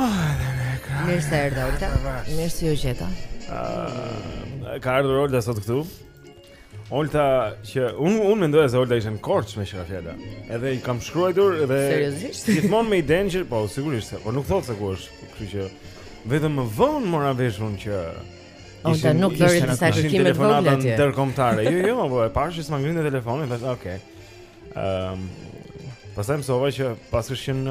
Oh, edhe në ekran. Mirë se erdhe Olta. Mirë se ju gjeta. Ah, ka ardhur Olta sot këtu. Olta që un un mendoja se Olta ishte në Korçë me shëra fjala. Edhe i kam shkruar edhe seriozisht. Gjithmonë me idenë që po sigurisht, po nuk thotë se ku është, kështu që vetëm më vonë mora vesh un që Olta nuk bëri disa kërkime të vogla atje. Telefonata ndërkombëtare. Jo, jo, po e pashë që s'ma ngrinte telefonin, thashë, "Ok." Ehm, um, pastaj më sova që pas kishin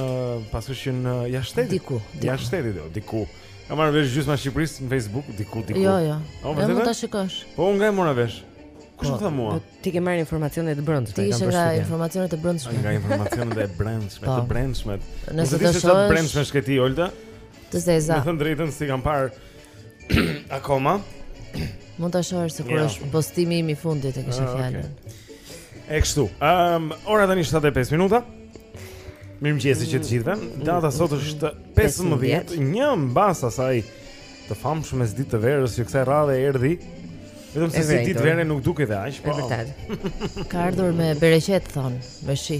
pas kishin jashtë shtetit. Diku, diku. Jashtë shtetit, jo, diku. Kam marrë vesh gjysma e Shqipërisë në Facebook, diku, diku. Jo, jo. Po mund ta shikosh. Po unë nga e mora vesh. Kush po, më tha mua? Po, ti ke marrë informacione të brendshme. Ti ishe nga informacione të brendshme. Nga informacione të brendshme, të po. brendshme. Nëse do të shohësh. Të brendshme shkëti Olta. Të zeza. Me thën drejtën s'i kam parë Akoma? Mund ta shohësh se kur jo. është postimi im i fundit e kisha ah, fjalën. Okay. E kështu. Ehm, um, ora tani 7 e 5 minuta. Mirëmëngjesi dhe të gjithëve. Data sot është 15, një mbas asaj të famshmes ditë të verës, që kësaj radhe erdhi. Vetëm se si ditë vere nuk duket dhe aq, po. Ka ardhur me bereqet thon, me shi.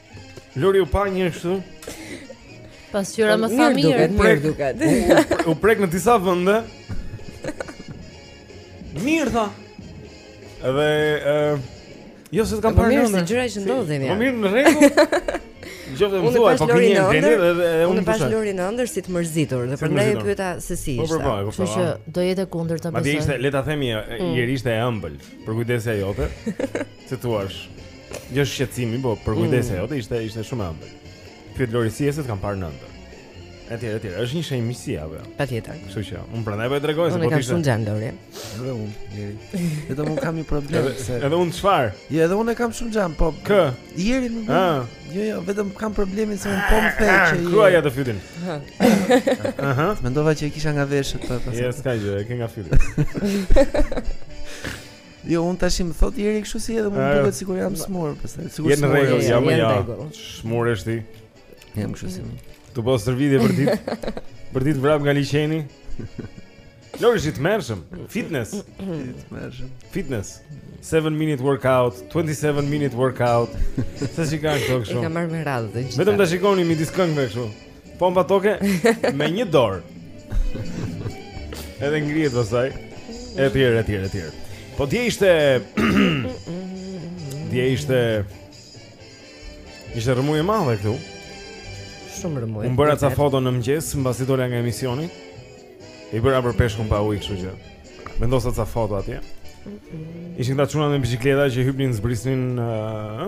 Lori u pa një kështu. Pasqyra më sa mirë. Duket, mirë duket. U prek në disa vende. Mirë tha. Edhe ë uh, jo se të kam po parë ndonjë gjëra që ndodhin. Po mirë në rregull. Unë më thua, po keni një gjeni dhe unë pash Lorin në ëndërr si të mërzitur dhe prandaj e pyeta se si po, po, ishte. Po, Kështu që do jetë e kundërta besoj. Madje ishte, le ta themi, mm. Jeri ishte e ëmbël. Përkujdesja jote. Si thua? Jo shqetësimi, po përkujdesja mm. jote ishte ishte shumë e ëmbël. Pyet Lori si është e kam parë në ëndërr. Etj, etj. Është një shenjë miqësie apo jo? Patjetër. Kështu që un prandaj po e tregoj se po ti. Unë e kam shumë xhan Lorin. Edhe un, jeri. Edhe un kam një problem edhe, se Edhe un çfarë? Jo, edhe un e kam shumë xhan, po. Kë? Jeri më bën. Ah. Jo, jo, vetëm kam problemin se un po më thej që. Ku ajo të fytin? Aha. Mendova që e kisha nga veshët po pastaj. Jo, s'ka gjë, e ke nga fytin. Jo, unë tash më thot jeri kështu si edhe më duket sikur jam smur, pastaj sikur jam smur. Jam jam jo, jo, jo. smur s'je ti. Jam kështu si. Tu bo stërvitje për ditë. Për ditë vrap nga liqeni. Lori është i tmerrshëm, fitness. Tmerrshëm. Fitness. 7 minute workout, 27 minute workout. Sa si kanë këto kështu? I ka marrë me radhë. Vetëm ta shikoni midis këngëve kështu. Pompa toke me një dorë. Edhe ngrihet pastaj. Etj, etj, etj. Po dje ishte Dje ishte Ishte rëmuj e madhe këtu Shumë rëmuj Unë bëra ca foto në mëngjes Mbasi dola nga emisioni I bëra për peshkun pa ujë kështu që Vendosa ca foto atje Ishin këta çuna me biçikleta që hypnin zbrisnin uh,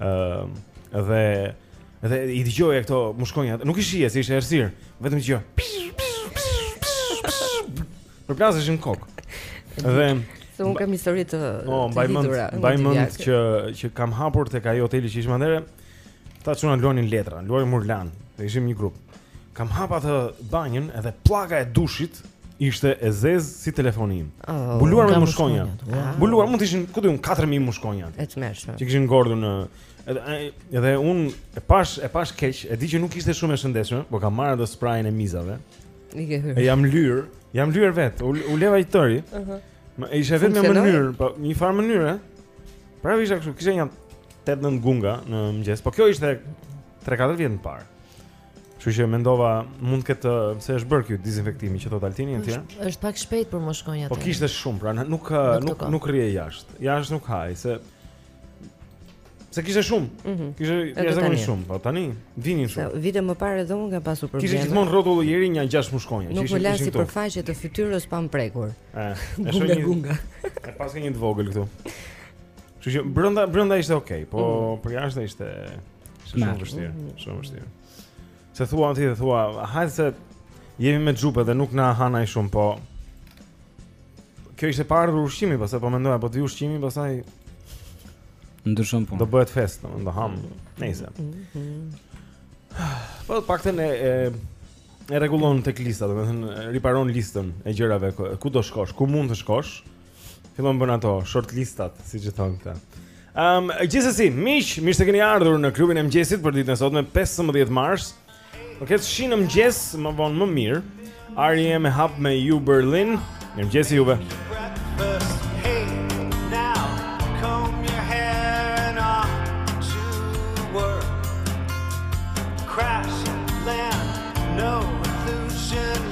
Ëm uh, dhe dhe i dëgjoja këto mushkonja. Nuk i shihej, ishte errësirë, vetëm që përplaseshin në kokë Dhe Se unë kam histori të O, oh, mbaj mënd, mbaj mënd që, që kam hapur tek ai hoteli që ishim atëherë Ta çunat luanin letra, luanin murlan Dhe ishim një grup Kam hap atë banjën edhe pllaka e dushit ishte e zezë si telefoni im. Oh, Mbuluar me mushkonja. Wow. Mbuluar mund të ishin ku di un 4000 mushkonja. E tmerrshme. Që kishin ngordhur në edhe edhe un e pash e pash keq, e di që nuk ishte shumë e shëndetshme, por kam marrë atë sprayin e mizave. I ke hyrë. Jam lyer, jam lyer vet. U, u lyeva i tëri. Ëh. Uh -huh. Ishte e vetmja mënyrë, po një farë mënyre. Pra isha kështu, kisha një 8-9 gunga në mëngjes, po kjo ishte 3-4 vjet më parë. Kështu që mendova mund të ketë se është bërë ky dezinfektimi që thotë Altini etj. Është, është pak shpejt për mushkonja po aty. Po kishte shumë, pra nuk nuk nuk, nuk rrije jashtë. Jashtë nuk hahej se Se kishte shumë. Mm -hmm. Kishte jashtë më shumë, po tani vinin shumë. Se vite më parë edhe unë kam pasur probleme. Kishte gjithmonë rrotull Eri një gjashtë mushkonja, që s'të la sipërfaqe të fytyrës pa prekur. Ëh, është një gunga. E paska një të vogël këtu. Kështu që brenda brenda ishte okay, po mm -hmm. për jashtë ishte Shumë shumë vështirë, shumë vështirë. Se thua ti, thua, hajde se jemi me xhupe dhe nuk na hanë aq shumë, po. Kjo ishte parë për ushqimin, pastaj po mendoja, po te ushqimi pastaj ndryshon puna. Do bëhet festë, do të hanë. Nejse. Po të paktën e e rregullon tek lista, domethënë riparon listën e gjërave ku do shkosh, ku mund të shkosh Fillon bën ato short listat, siç i thonë këta. Ehm, um, gjithsesi, miq, mirë se keni ardhur në klubin e mëngjesit për ditën e sotme 15 mars. Me këtë shi në mëngjes më vonë më mirë. Ari, e hapim me ju Berlin. Mirë mëngjesi juve.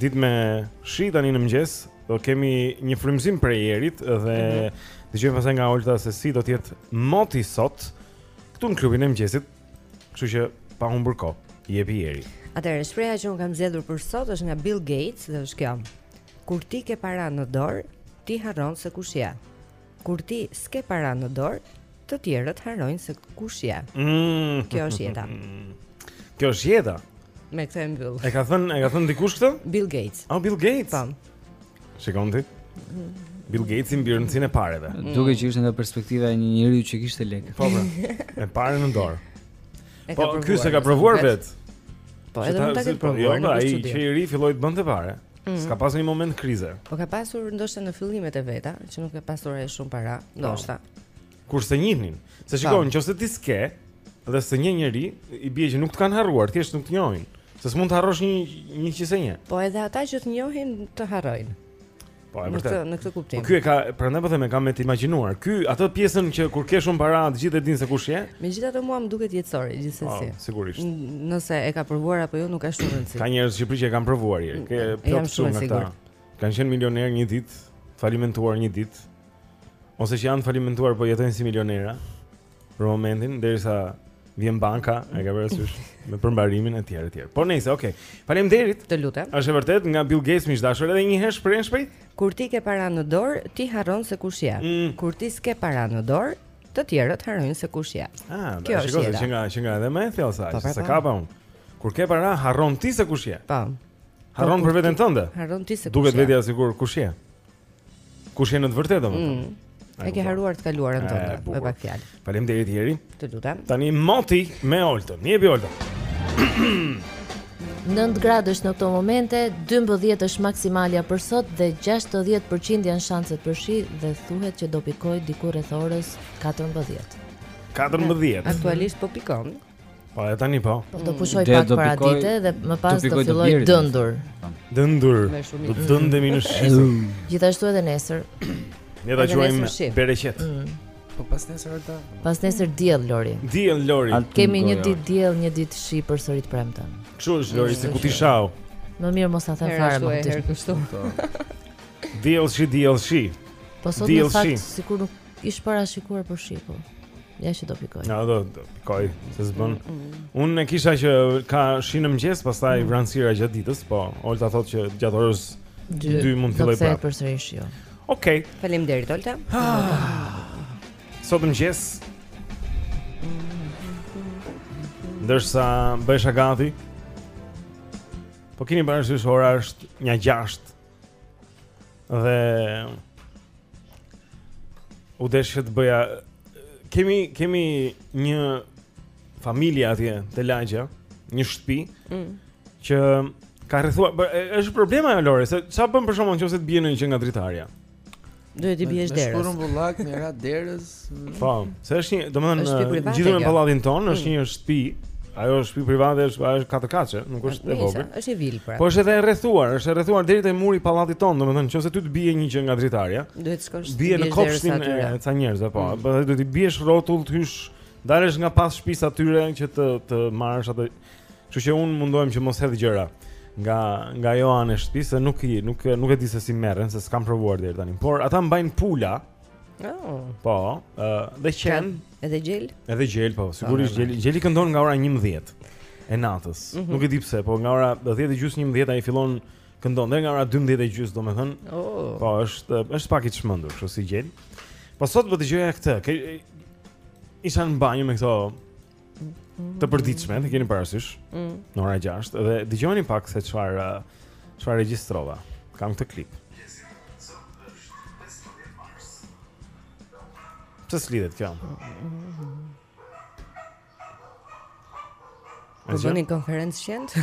Ditë me shi tani në mëngjes, do kemi një frymëzim prej Erit dhe mm -hmm. dëgjojmë pastaj nga Olta se si do të jetë moti sot këtu në klubin e mëngjesit. Kështu që pa humbur kohë, jepi Eri. Atëherë shprehja që un kam zgjedhur për sot është nga Bill Gates dhe është kjo. Kur ti ke para në dorë, ti harron se kush je. Kur ti s'ke para në dorë, të tjerët harrojnë se kush je. Mm. Kjo është jeta. Kjo është jeta. Me këtë e mbyll. E ka thënë, e ka thënë dikush këtë? Bill Gates. Oh, Bill Gates. Pam. Shikon ti? Bill Gates mbi rëndësinë e pareve. Mm. Dukej që ishte nga perspektiva e një njeriu që kishte lekë. Po, po. Me pare në dorë. E ka po, provuar. Po ky s'e ka provuar vet. Po edhe mund ta ketë po, jo, provuar. Jo, ai që i ri filloi të bënte pare. Mm -hmm. S'ka pasur një moment krize. Po ka pasur ndoshta në fillimet e veta, që nuk ka pasur ai shumë para, po. ndoshta. No. Kur s'e njihnin, se po. shiko, nëse ti s'ke dhe s'të njeh njeri, i bie që nuk të kanë harruar, thjesht nuk të njohin. Se s'mund të harrosh një një që s'e njeh. Po edhe ata që të njohin të harrojnë. Po, e vërtet. Në këtë kuptim. Po ky e ka, prandaj po them e kam me të imagjinuar. Ky atë pjesën që kur ke shumë para, të gjithë e dinë se kush je. Megjithatë mua më duket jetësori gjithsesi. Po, sigurisht. Nëse e ka provuar apo jo, nuk ka shumë rëndësi. Ka njerëz që prish e kanë provuar, e. Ke plot shumë nga ta. Kanë qenë milionerë një ditë, falimentuar një ditë. Ose që janë të falimentuar po jetojnë si milionerë. për momentin derisa vjen banka, e ke parasysh me përmbarimin e tjerë e tjerë. Por nejse, okay. Faleminderit. Të lutem. Është e vërtetë nga Bill Gates ma thuaj edhe një herë shpejt e shpejt. Kur ti ke para në dorë, ti harron se kush je. Mm. Kur ti s'ke para në dorë, të tjerët harrojnë se kush je. Ah, kjo është gjë që nga që nga edhe më e thellë sa, po, pra, se po. kapa unë. Kur ke para, harron ti se kush je. Po. Harron po, për veten tënde. Harron ti se kush je. Duket vetja sikur kush je. Kush je në të vërtetë domethënë? Mm. E ke harruar të kaluarën tënde me pak fjalë. Faleminderit Jeri. Të lutem. Tani moti me Oltën. Një bi Oltën. 9 gradësh në këto momente, 12 është maksimalja për sot dhe 60% janë shanset për shi dhe thuhet që do pikojë diku rreth orës 14. 14. Aktualisht po pikon. Po e tani po. po do pushojë pak paradite dhe më pas do fillojë dëndur. Dëndur. Do dëndemi në shi. Gjithashtu edhe nesër. Ne ta quajmë bereqet. Mm. Po pasnesër Olta. Pasnesër diell Lori. Diell Lori. Kemi një ditë diell, një ditë shi përsëri të premten. Kështu është Lori, se ku ti shau. Më mirë mos ta them fare më kështu. Diell shi, diell shi. Po sot në fakt sikur nuk Ish parashikuar për shi po. Ja që do pikojë. Ja do do pikojë, se s'bën. Mm, mm, mm. Unë e kisha që ka shi në mëngjes, pastaj mm. vranësira gjatë ditës, po Olta thotë që gjatë orës 2 mund të fillojë prapë. Do të ketë përsëri shi, o. Okej. Okay. Faleminderit Olta. Ah. Sot në mëngjes. Ndërsa bëhesha gati. Po keni bërë se ora është 1:06. Dhe u desh të bëja kemi kemi një familje atje te lagja, një shtëpi mm. që ka rrethuar është problem, o Lori, se çfarë bën për shembull nëse të bie në një që nga dritarja. Duhet t'i biesh derës. Me shkurt bën vaki me i ra derës. Mm. Po, se është një, domethënë, ngjitur me pallatin tonë, është mm. një shtëpi. Ajo është shtëpi private, është ajo është katër katshe, nuk është e vogël. Është një vilë pra. Po është edhe e rrethuar, është e rrethuar deri te muri i pallatit tonë, domethënë, nëse ty të bie një gjë nga dritarja, duhet të shkosh. Bie në kopshtin e ca njerëzve, po. Mm. Duhet të biesh rrotull të hysh, dalësh nga pas shtëpisë atyre që të të marrësh atë Kështu që unë mundohem që mos hedh gjëra nga nga ajo anë e shtëpisë, se nuk i nuk nuk e di se si merren, se s'kam provuar deri tani. Por ata mbajnë pula. Oh. Po, ë uh, dhe qen, edhe gjel. Edhe gjel, po, sigurisht gjel. Gjeli këndon nga ora 11 e natës. Mm -hmm. Nuk e di pse, po nga ora 10 e gjys 11 ai fillon këndon deri nga ora 12 e gjys, domethënë. Oh. Po, është është pak i çmendur, kështu si gjel. Po sot do po të dëgjoja këtë. Isha në banjë me këto të përditshme, të keni parasysh. Mm. Në ora 6 dhe dëgjoni pak se çfarë çfarë regjistrova. Kam këtë klip. Pse s'lidhet kjo. Po bëni konferencë qentë?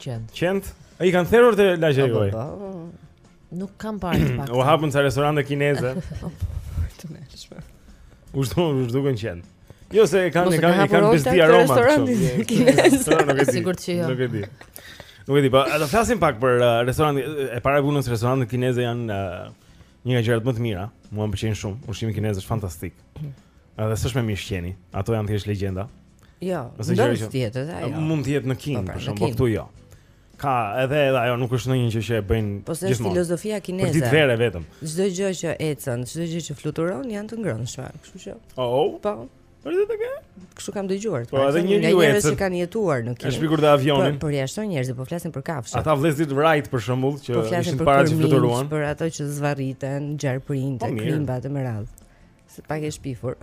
Qentë. Qentë? A i kanë therur te lagjja jonë? Nuk kam parë të pak. U hapën sa restorante kineze. Të tmerrshme. U zhdu, u zhdukën qentë. Jo se e kanë, e kanë, e kanë bezdi aroma. Nuk e di. Sigurt që jo. Nuk e di. Nuk e di, pa, po, do flasim pak për uh, restorantin. E para punës restorantet kineze janë uh, një nga gjërat më të mira. Mua më pëlqejnë shumë. Ushqimi kinez është fantastik. Edhe s'është me mish qeni. Ato janë thjesht legjenda. Jo, ose gjëra që tjetër, edhe ajo. Mund të jetë në Kinë, po, pra, për shembull, po këtu jo. Ka edhe edhe ajo nuk është ndonjë gjë që e bëjnë gjithmonë. Po se është filozofia kineze. Për ditë vere vetëm. Çdo gjë që ecën, çdo gjë që fluturon janë të ngrënshme, kështu që. Oh, oh. Po. Për ditë të ke? Kështu kam dëgjuar. Po pra, edhe një njeri ecën. Që kanë jetuar në Kinë. E shpikën avionin. Po, përjashto njerëzit po flasin për kafshë. Ata vëllezërit Wright për shembull që po ishin të parët që fluturuan. Për ato që zvarriten, gjarprin, po, krimba të mëdhenj. Se pak e shpifur.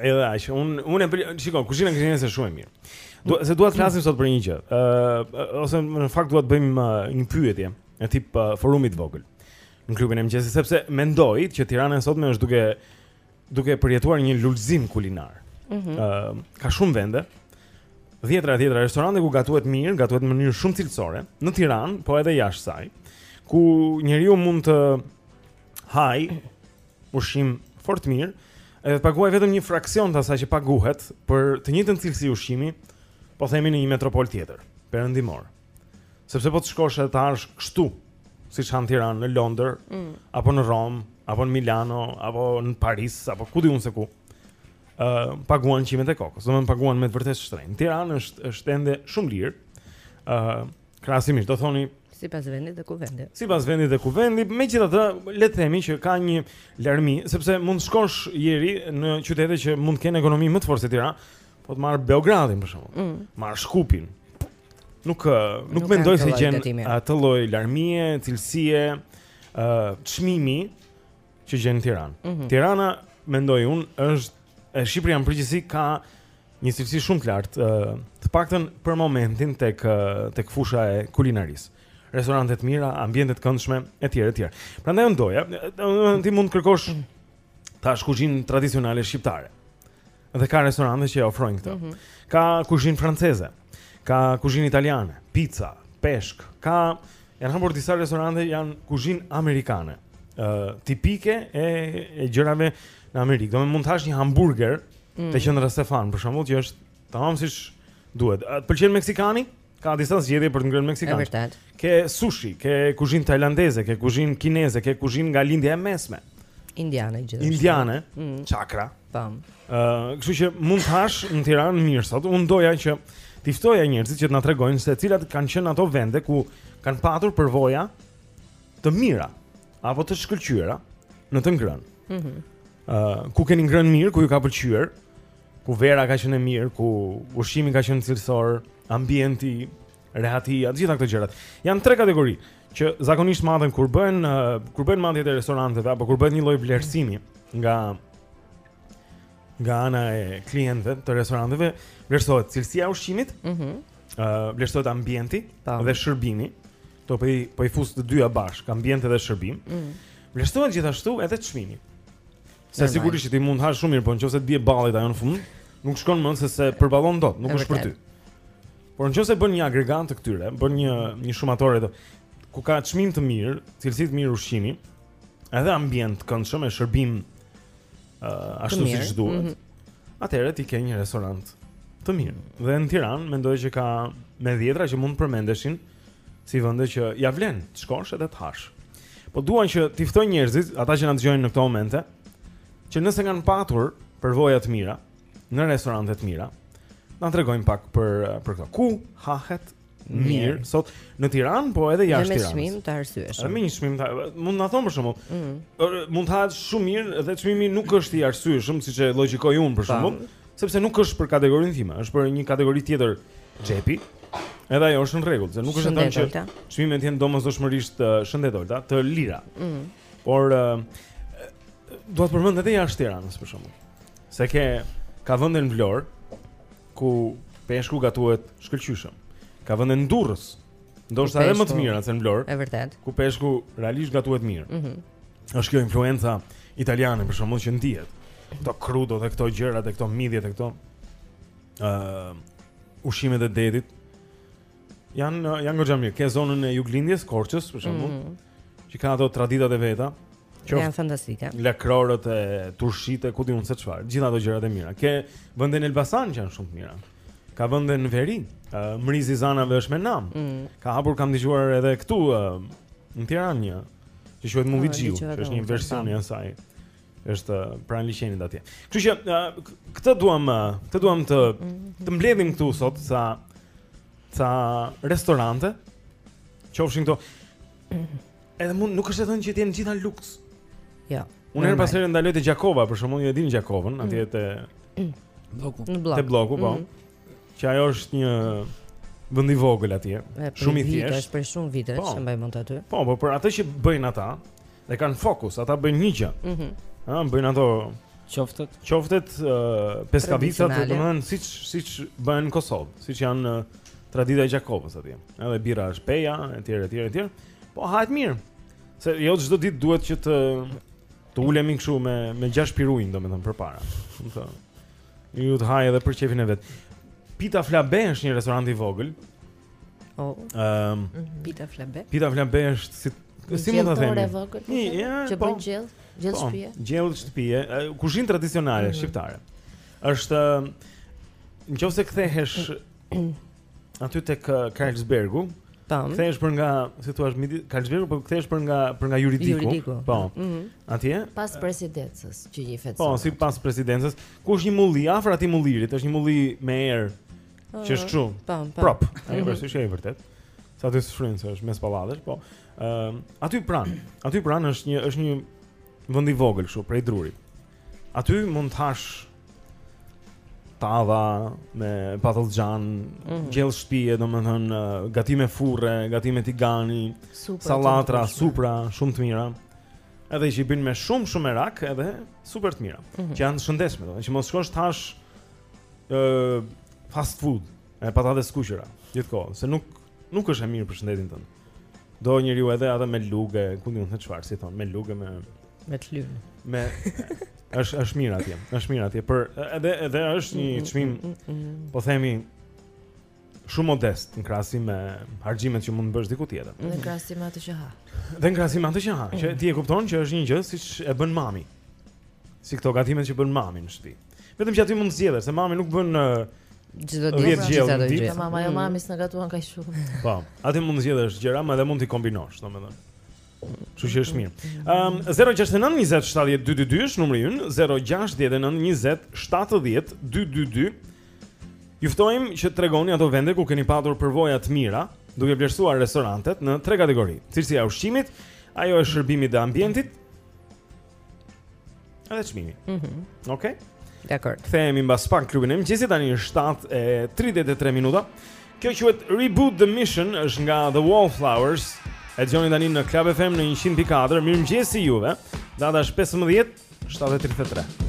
Edhe aq, unë unë e shikoj, kuzhina kineze shumë e mirë. Po se dua të flasim sot për një gjë. Ë uh, ose në fakt dua të bëjmë uh, një pyetje një tip uh, forumi të vogël në klubin e mëngjesit sepse mendoj që Tirana e sotme është duke duke përjetuar një lulëzim kulinar. Ëh, mm -hmm. uh, ka shumë vende. Dhjetra e dhjetra restorante ku gatuhet mirë, gatuhet në mënyrë shumë cilësore, në Tiranë, po edhe jashtë saj, ku njeriu mund të hajë ushqim fort mirë, edhe të paguajë vetëm një fraksion të asaj që paguhet për të njëjtën cilësi ushqimi, po themi në një metropol tjetër, perëndimor. Sepse po të shkosh edhe të hash kështu, siç ha në Tiranë, në Londër, mm. apo në Romë, apo në Milano, apo në Paris, apo ku di unë se ku. ë uh, paguan qimet e kokës, domethënë paguan me të vërtetë shtrenjtë. Tirana është është ende shumë lirë. ë uh, Krahasimisht, do thoni sipas vendit dhe kuvendit. Sipas vendit dhe kuvendit, megjithatë le të themi që ka një larmi, sepse mund të shkosh njeri në qytete që mund të kenë ekonomi më të fortë se Tirana, po të marr Beogradin për shembull, mm. marr Shkupin. Nuk, nuk, nuk mendoj se gjen atë lloj larmie, cilësie, uh, çmimi, që gjen në Tiranë. Mm -hmm. Tirana mendoj unë është e Shqipëria në përgjithësi ka një cilësi shumë të lartë, uh, të paktën për momentin tek tek fusha e kulinarisë. Restorante të mira, ambiente të këndshme etj etj. Prandaj unë doja, ti mund të kërkosh mhm. tash kuzhinë tradicionale shqiptare. Dhe ka restorante që e ofrojnë këtë. Mm -hmm. Ka kuzhinë franceze. Ka kuzhinë italiane, pizza, peshk, ka, janë hapur disa restorante janë kuzhinë amerikane. ë uh, tipike e, e gjërave në Amerikë. Do mund të hash një hamburger mm. të qendrës Stefan, për shembull, që është tamam siç duhet. Uh, Pëlqen meksikani? Ka disa zgjedhje për të ngrënë meksikan. Është e vërtetë. Ke sushi, ke kuzhinë tajlandeze, ke kuzhinë kineze, ke kuzhinë nga Lindja e Mesme. Indiane gjithashtu. Indiane, mm. Chakra. Mm. Tamam. Ë, uh, kështu që mund të hash në Tiranë mirë sot. Unë doja që t'i ftoja njerëzit që të na tregojnë se cilat kanë qenë ato vende ku kanë patur përvoja të mira apo të shkëlqyera në të ngrënë. Mhm. Mm Ë, uh, ku keni ngrënë mirë, ku ju ka pëlqyer, ku vera ka qenë e mirë, ku ushqimi ka qenë cilësor, ambienti, rehatia, të gjitha këto gjërat. Janë tre kategori që zakonisht maten kur bëhen kur bëhen matjet e restoranteve apo kur bëhet një lloj vlerësimi nga nga ana e klientëve të restoranteve, vlerësohet cilësia e ushqimit, ëh, mm -hmm. uh, vlerësohet ambienti Ta. dhe shërbimi. Po po i po i fus të dyja bashkë, ambienti dhe shërbim. Mm -hmm. Vlerësohet gjithashtu edhe çmimi. Se sigurisht që ti mund të hash shumë mirë, por në qoftë se të bie ballit ajo në fund, nuk shkon më se s'e përballon dot, nuk është për ty. Por në qoftë se bën një agregat të këtyre, bën një një shumatore edhe ku ka çmim të mirë, cilësi të mirë ushqimi, edhe ambient të këndshëm e shërbim uh, ashtu siç duhet. Mm -hmm. Atëherë ti ke një restorant të mirë. Dhe në Tiranë mendoj që ka me dhjetra që mund të përmendeshin. Si vende që ia vlen, të shkosh edhe të hash. Po dua që t'i ftoj njerëzit, ata që na dëgjojnë në këto momente, që nëse kanë patur përvoja të mira në restorante të mira, na tregojnë pak për për këtë. Ku hahet mirë sot në Tiranë, po edhe jashtë Tiranës. Me çmim të arsyeshëm. Me një çmim të mund na thonë për shembull. Mm. Mund të hahet shumë mirë dhe çmimi nuk është i arsyeshëm siç e logjikoj unë për shembull. Po. Sepse nuk është për kategorinë time, është për një kategori tjetër xhepi. Edhe ajo është në rregull, se nuk është vetëm që çmimet janë domosdoshmërisht uh, shumë të larta o, të lira. Mm. Por uh, do të përmend edhe jashtë Tiranës për shembull. Se ke ka vende në Vlorë ku peshku gatuhet shkëlqyshëm. Ka vende në Durrës. Ndoshta edhe më të mira se në Vlorë. Është vërtet. Ku peshku realisht gatuhet mirë. Mm është kjo influenca italiane për shembull që ndihet. Këto krudo dhe këto gjëra dhe këto midhje dhe këto ë uh, ushqimet e detit janë janë goxha mirë. Ke zonën e juglindjes, Korçës për shembull, mm -hmm. që kanë ato traditat e veta. Që janë fantastike. Lakrorët e turshitë e ku di unë se çfarë. Gjithë ato gjërat e mira. Ke vende në Elbasan që janë shumë të mira. Ka vende në veri. Uh, Mrizi Zanave është me nam. Mm. Ka hapur kam dëgjuar edhe këtu uh, në Tiranë një Që quhet Movie Geo, që është një version i asaj. Është pranë liqenit atje. Kështu që këtë duam, këtë duam të mhm. të mbledhim këtu sot ca ca restorante. Qofshin këto. Mhm. Edhe mund nuk është e thënë që të jenë gjitha luks. Jo. Unë herë pas herë ndaloj te Gjakova, për shembull ju e dini Gjakovën, mm. atje te mm. bloku. Te bloku, po. Mm. Që ajo është një vend i vogël atje, shumë i thjeshtë. Është për shumë vite po, që mbaj mend aty. Po, po, por atë që bëjnë ata, dhe kanë fokus, ata bëjnë një gjë. Mhm. Mm ha, bëjnë ato qoftet, qoftet uh, pleskavicat, domethënë siç siç bëhen në Kosovë, siç janë uh, tradita e Gjakovës atje. Edhe birra është Peja, etj, etj, etj. Po hahet mirë. Se jo çdo ditë duhet që të të ulemi kështu me me gjashtë pirunj domethënë përpara. Domethënë Njeriu të hajë edhe për qefin e vet. Pita Flambe është një restorant i vogël. Oh. Ehm, um, Pita Flambe. Pita Flambe është si si mund ta themi? Një e vogël. Një, ja, që po. bën gjellë, gjellë po, shtëpie. Gjellë shtëpie, kuzhinë tradicionale mm -hmm. shqiptare. Është në qoftë se kthehesh aty tek uh, Karlsbergu. Tam. Kthehesh për nga, si thua, mbi te Karlsbergu, po kthehesh për nga për nga juridiku. Juridiku. Po. Mm -hmm. Atje? Pas presidencës, që i bie të. Po, si pas presidencës, ku është një mulli afër atij mullirit, është një mulli me erë që është kështu. Po, po. Prop. Ai mhm. është i vërtet. S'ka të fryjë se është mes pallatesh, po. Ëm, ehm, aty pranë, aty pranë është një është një vend i vogël kështu, prej drurit. Aty mund të hash tava me patëllxhan, mm -hmm. gjellë shtëpie, domethënë gatime furre, gatime tigani, sallatra, supëra, shumë të mira. Edhe që i bëjnë me shumë shumë merak edhe super të mira, mm -hmm. që janë të shëndetshme, domethënë që mos shkosh të hash ë uh, fast food, e patate skuqura gjithë kohës, se nuk Nuk është e mirë për shëndetin tënd. Do njeriu edhe atë me lugë, ku di unë se çfarë si thon, me lugë me me të Me është është mirë atje. Është mirë atje, por edhe edhe është një mm, çmim, mm, mm, po themi shumë modest në krahasim me harxhimet që mund të bësh diku tjetër. Në krahasim me atë që ha. Dhe në krahasim me atë që ha, që ti e kupton që është një gjë siç e bën mami. Si këto gatimet që bën mami në shtëpi. Vetëm që aty mund të zgjedhësh, se mami nuk bën çdo ditë të gjithë ato gjëra. Mama jo mm. mami s'na gatuan kaq shumë. Po, aty mund të zgjedhësh gjëra, më edhe mund t'i kombinosh, domethënë. Kështu që është mirë. Ehm um, 069 20 70 222 është numri ynë, 069 20 70 222. Ju ftojmë që tregoni ato vende ku keni patur përvoja të mira, duke vlerësuar restorantet në tre kategori. Cilësia e ushqimit, ajo e shërbimit dhe ambientit, Edhe çmimi. Mhm. Mm Okej. Okay? Dakor. Kthehemi mbas pak në klubin e mëngjesit tani në 7:33 minuta. Kjo quhet Reboot the Mission, është nga The Wallflowers. E dëgjoni tani në Club FM në 100.4. Mirëmëngjesi juve. Data është 15, 7:33.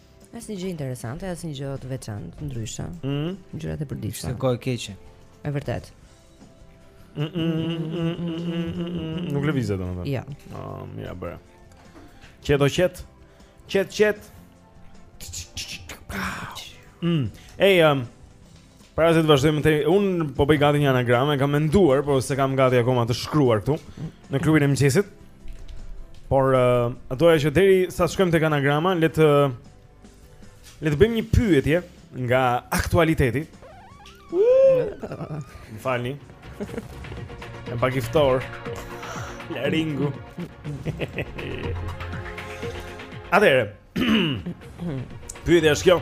Asnjë gjë interesante, asnjë gjë të veçantë, ndryshe. Ëh, mm -hmm. gjërat e përditshme. Është kohë e keqe. Është vërtet. Mm -mm, mm, mm, mm, mm, nuk lëvizet domethënë. Jo. Ah, mirë bëre. Qetë o qetë. Qetë qetë. Mm. Ej, um, Para se të vazhdojmë te unë po bëj gati një anagramë, e kam menduar, por s'e kam gati akoma të shkruar këtu në klubin e mëngjesit. Por uh, doja që deri sa të shkojmë tek anagrama, le të le të bëjmë një pyetje nga aktualiteti. Më falni. Jam pak i ftohur. Laringu. Atëherë. Pyetja është kjo.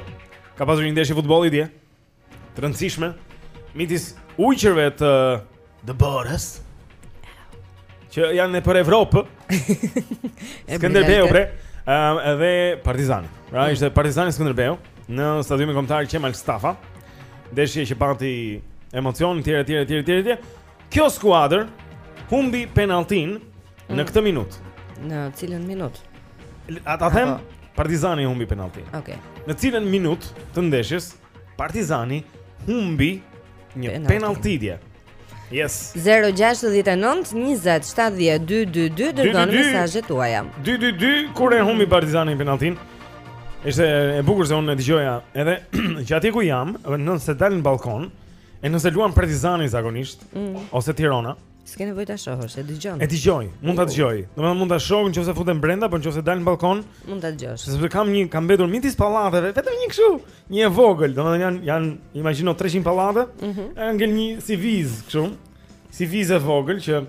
Ka pasur një ndeshje futbolli dje. Të rëndësishme midis ujqërve të dëborës që janë për Evropë. Skënderbeu bre. Ëm edhe Partizani. Pra mm. ishte Partizani Skënderbeu në stadiumin kombëtar Qemal Stafa. Ndeshje që pati emocion etj etj etj etj. Kjo skuadër humbi penalltin mm. në këtë minutë. Në cilën minutë? A ta them Partizani humbi penalltin. Okej. Okay. Në cilën minutë të ndeshjes Partizani humbi një penallti dje. Yes. 069 20 70 222 dërgoni mesazhet tuaja. 222 kur e humbi Partizani penalltin? Ishte e bukur se unë e dëgjoja edhe që atje ku jam, nëse dal në balkon, E nëse luan Partizani zakonisht mm. ose Tirana, s'ke nevojë ta shohësh, e dëgjon. E dëgjoj, mund ta dëgjoj. Domethënë mund ta shoh nëse futem brenda, por nëse dal në ballkon, mund ta dëgjosh. Sepse kam një ka mbetur midis pallateve, vetëm një kështu, një e vogël, domethënë janë janë imagjino 300 pallate, mm -hmm. ngel një si vizë kështu, si vizë e vogël që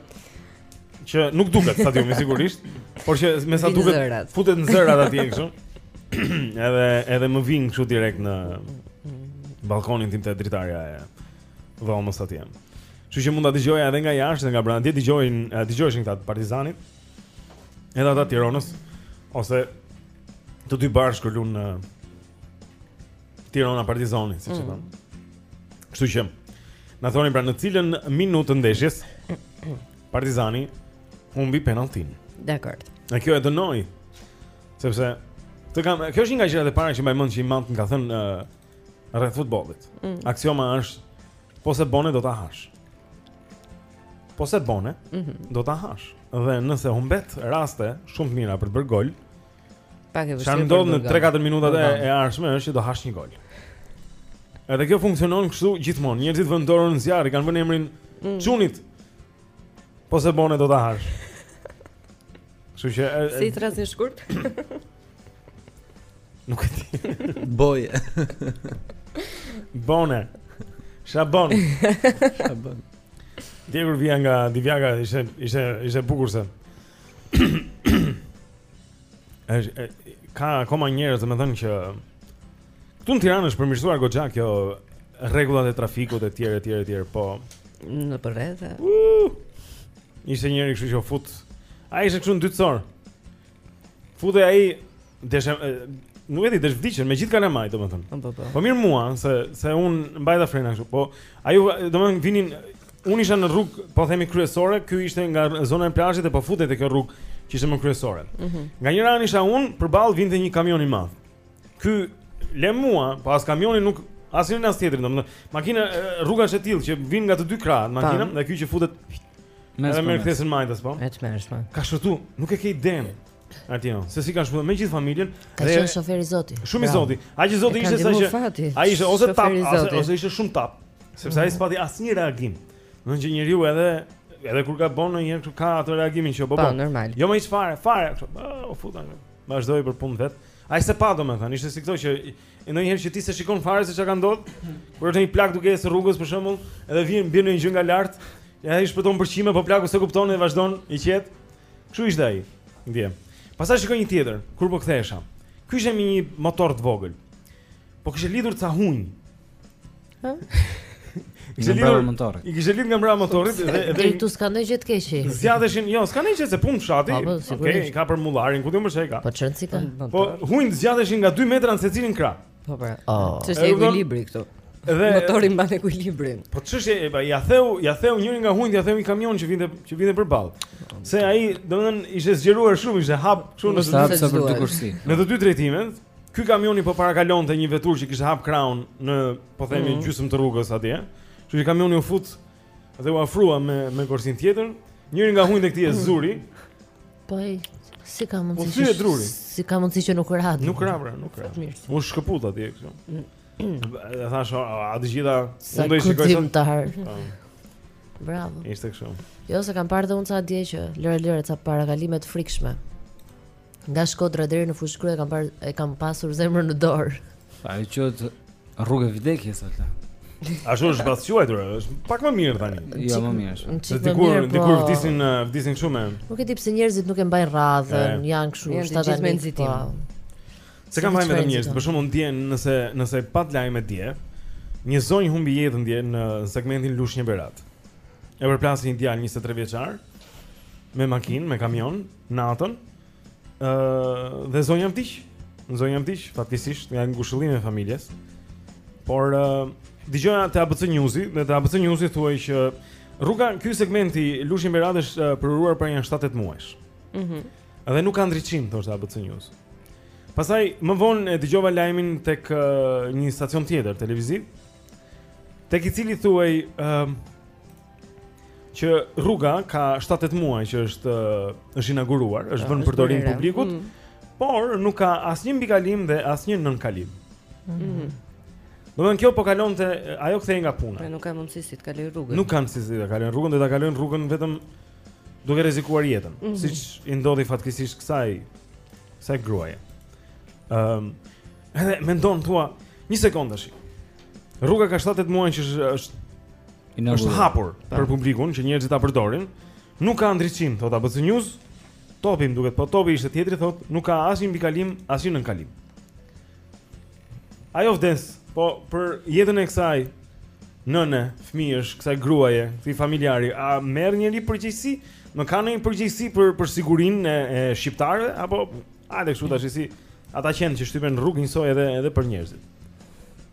që nuk duket stadiumi sigurisht, por që me sa duket futen zërat atje kështu. edhe edhe më vijnë kështu direkt në ballkonin tim te dritarja e dhomës atje. Kështu që mund ta dëgjoj edhe nga jashtë dhe nga brenda. Dhe dëgjojnë, eh, dëgjojnë këta të Partizanit. Edhe ata të Tironës ose të dy bashkë kur lunë Tirana Partizani, siç e mm. thonë. Kështu që na thoni pra në cilën minutë të ndeshjes Partizani humbi penalltinë. Dakor. A kjo e dënoi? Sepse Të kam, kjo është një nga gjërat e para që mbaj mend që im atë ka thënë uh, rreth futbollit. Mm. Aksioma është po s'e bone do ta hash. Po s'e bone, mm -hmm. do ta hash. Dhe nëse humbet raste shumë të mira për të bërë gol, Pak e vështirë. Çfarë ndodh në 3-4 minutat e, e ardhshme është që do hash një gol. Edhe kjo funksionon kështu gjithmonë. Njerëzit vënë dorën në zjarr, i kanë vënë emrin mm. çunit. Po s'e bone do ta hash. Kështu që si tras një shkurt. Nuk e di. Boj. Bone. Shabon. Shabon. Djegur vija nga Divjaka, ishte, ishte, ishte bukur se. S'ka akoma njerëz, domethënë që këtu në Tiranë është përmirësuar goxha kjo rregullat e trafikut e tjera e tjera e tjera, po unë për vete. Uh, ishte njëri kështu që u fut. Ai ishte këtu në dytësor. Futej ai deshem nuk e di, desh vdiqën me gjithë kalamaj, domethënë. Po po po. Po mirë mua se se unë mbajta frena kështu, po ai domethënë vinin Unë isha në rrugë, po themi kryesore, ky ishte nga zona e plazhit dhe po futej te kjo rrugë që ishte më kryesore. Mm -hmm. Nga njëra anë isha unë, përballë vinte një kamion i madh. Ky le mua, po as kamionin nuk as njërin as tjetrin, domethënë makina rruga është e tillë që vijnë nga të dy krahët makina dhe ky që futet me me kthesën majtas po. Ecmërsma. Ka shpëtu, nuk e ke idenë. Ati jo, se si ka shpëtuar me gjithë familjen. Ka qenë shofer i zoti. Shumë i zoti. Ai aq i zoti ishte saqë ai ishte ose tap ose, ose ishte shumë tap, sepse ai s'pati asnjë reagim. Domethënë që njeriu edhe edhe kur ka bën ndonjëherë kështu ka atë reagimin që po po. normal. Jo më hiç fare, fare kështu. Oh, u futa. Vazdoi për punë të vet. Ai s'e pa domethënë, ishte si këto që ndonjëherë që ti s'e shikon fare se çka ka ndodhur. Kur është një plak duke ecë rrugës për shembull, edhe vjen bie një gjë nga lart, e ai shpëton për qime, po plaku s'e kupton dhe vazhdon i qetë. Kështu ishte ai. Ndje. Pastaj shikoj një tjetër, kur po kthehesha. Ky ishte me një motor të vogël. Po kishte lidhur ca hunj. Hë? Kishte lidhur motorin. I kishte lidhur nga mbrapa motorit dhe edhe tu s'ka ndonjë gjë të keqe. Zgjatëshin, jo, s'ka ndonjë gjë se punë fshati. Po, po, Okej, ka për mullarin, ku dimë se e ka. Po çon si ka. Po hunjtë zgjatëshin nga 2 metra në secilin krah. Po pra. Oh. Çështja e ekuilibrit këtu. Edhe motori mban ekuilibrin. Po çështja e ja theu, ja theu njëri nga hunjtë, ja theu një kamion që vinte që vinte përball. Se ai, domethënë, ishte zgjeruar shumë, ishte hap shumë në sa sa për dy korsi. Në të dy drejtimet, ky kamioni po parakalonte një veturë që kishte hap krahun në, po themi, mm -hmm. gjysmë të rrugës atje. Kështu që kamioni u fut dhe u afrua me me korsinë tjetër. Njëri nga hunjtë e tij e zuri. Po e si ka mundësi? Po si e druri? Si ka mundësi që nuk ra? Nuk ra, pra, nuk ra. U shkëput atje këtu. E thash, a të gjitha mund t'i shikoj sot? Po. Bravo. Ishte kështu. Jo, se kam parë dhe unë ca dje që lëre lëre ca parakalime të frikshme. Nga Shkodra deri në Fushë Krujë kam parë e kam pasur zemrën në dorë. Ajo quhet rruga e vdekjes atë. Ashtu është pas quajtur, është pak më mirë tani. Jo, më mirë është. Se dikur, po... dikur vdisin, vdisin shumë. Nuk e di pse njerëzit nuk e mbajnë radhën, janë kështu, është ata me nxitim. Po. Se kam vajmë vetëm njerëz, por, më ndjeni, nëse nëse pat lajme dje, një zonjë humbi jetën dje në segmentin Lushnjë Berat. E përplasi një djalë 23 vjeçar me makinë, me kamion, natën, Ë uh, dhe zonja vdiq, zonja vdiq fatkeqësisht, ngushëllime familjes. Por uh, dëgjoja te ABC Newsi, dhe te ABC Newsi thuhej që rruga ky segmenti Lushnjë Berat është uh, përuruar para një 7-8 muajsh. Mhm. Mm dhe nuk ka ndriçim thoshte ABC News. Pastaj më vonë e dëgjova lajmin tek uh, një stacion tjetër televiziv. Tek i cili thuhej uh, që rruga ka 7-8 muaj që është është inauguruar, është vënë në përdorim publikut, mm. por nuk ka asnjë mbikalim dhe asnjë nënkalim. Mm. Mm-hmm. Domethënë kjo po kalonte, ajo kthehej nga puna. Po nuk ka mundësi si të kalojë rrugën. Nuk kanë si të kalojnë rrugën, do ta kalojnë rrugën vetëm duke rrezikuar jetën, mm -hmm. siç i ndodhi fatkeqësisht kësaj kësaj gruaje. Ëm, ehm, um, edhe mendon thua, një sekondë. Rruga ka 7-8 muaj që është është hapur, po, për publikun që njerëzit ta përdorin. Nuk ka ndriçim, thotë ABC News. Topi më duket, po topi ishte tjetri thotë, nuk ka asnjë mbikalim, asnjë nënkalim. Ajo vdes, po për jetën e kësaj nëne, fëmijësh, kësaj gruaje, këtij familjari, a merr njeri përgjegjësi? A ka ndonjë përgjegjësi për për sigurinë e, e shqiptarëve apo hajde kështu tash si ata qentë që shtypen rrugë njësoj edhe edhe për njerëzit.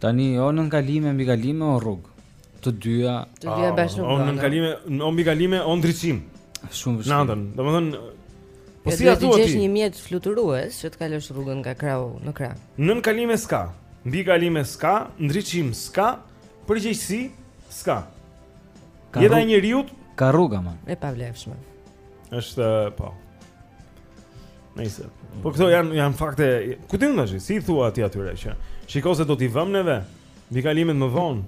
Tani o nënkalime mbikalime o rrugë. Të dyja. Të dyja ah, bashkë. On në kalime, në mbi kalime, ndriçim. Shumë vështirë. Natën, domethënë Po si ato ti? Është një mjet fluturues që të kalosh rrugën nga krahu në krah. Nënkalime s'ka, mbikalime s'ka, ndriçim s'ka, përgjegjësi s'ka. Jeta e njeriu ka rruga më. E pavlefshme. Është po. Nëse. Po këto janë janë fakte, ku ti ndash? Si thua ti atyre që shikoj se do t'i vëmë neve? Mbikalimet më vonë.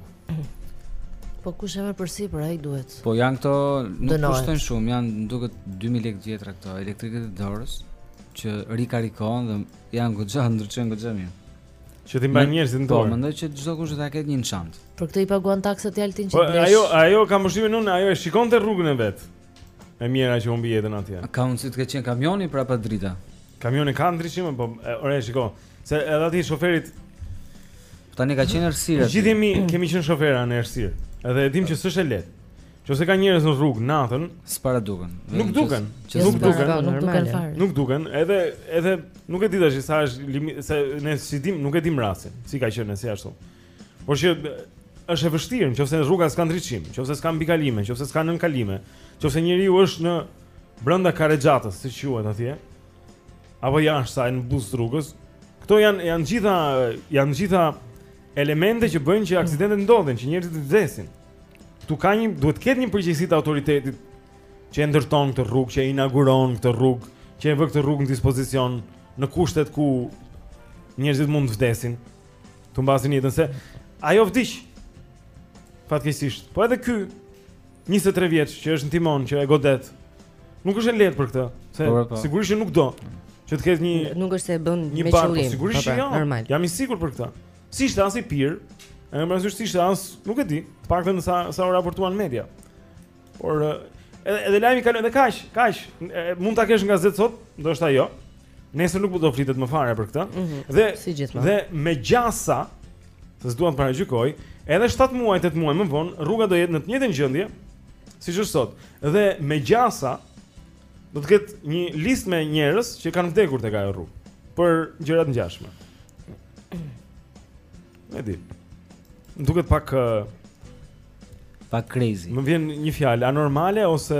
Po kush e merr përsipër, ai duhet. Po janë këto, nuk kushtojnë shumë, janë duket 2000 lekë të vjetra këto elektrikët e dorës që rikarikohen dhe janë goxha ndriçojnë goxha mirë. Që t'i mbajnë njerëzit në po, dorë. Po mendoj që çdokush do ta ketë në çantë. Për këtë i paguan taksat i altin që po, blesh. Po ajo ajo ka mëshirën unë, ajo e shikonte rrugën e vet. E mira që humbi jetën atje. Ka mundësi të ketë qenë kamioni pa drita. Kamioni ka ndriçim, po ore shiko. Se edhe atij shoferit po Tani ka qenë errësirë. Gjithë jemi kemi qenë shofera në errësirë. Edhe e dim që s'është e lehtë. Nëse ka njerëz në rrugë natën, s'para duken. Nuk duken. Nuk duken. Nuk duken fare. Nuk duken, edhe edhe nuk e di tash sa është se ne s'e dim, nuk e dim rastin, si ka qenë si ashtu. Por që është e vështirë, nëse rruga s'ka ndriçim, nëse s'ka mbikalime, nëse s'ka nënkalime, nëse njeriu është në brenda karrexhatës, siç quhet atje, apo jashtë saj në buzë të rrugës. Këto janë janë të gjitha janë të gjitha elemente që bëjnë që aksidentet të ndodhin, që njerëzit të vdesin. Këtu ka një duhet të ketë një përgjegjësi të autoritetit që e ndërton këtë rrugë, që e inauguron këtë rrugë, që e vë këtë rrugë në dispozicion në kushtet ku njerëzit mund të vdesin. Të humbasin jetën se ajo vdiq. Fatkeqësisht. Po edhe ky njëzet e tre vjeç që është në timon që e godet. Nuk është e lehtë për këtë, se po, po. sigurisht që nuk do që të ketë një Nuk është se e bën me po, qëllim. Sigurisht që jo. Normal. Jam i sigurt për këtë. S'ishte as i pirë, e ke parasysh s'ishte as, nuk e di, të paktën sa sa u raportua në media. Por edhe edhe lajmi kalon edhe kaq, kaq. Mund ta kesh në gazetë sot, ndoshta jo. Nesër nuk po do flitet më fare për këtë. Mm -hmm. Dhe si gjithmonë. Dhe me gjasa, se s'dua ta paragjykoj, edhe 7 muaj, 8 muaj më vonë, rruga do jetë në të njëjtën gjendje siç është sot. Dhe me gjasa do të ketë një listë me njerëz që kanë vdekur tek ajo rrugë për gjëra të ngjashme. E di. Më duket pak uh, pak crazy. Më vjen një fjalë anormale ose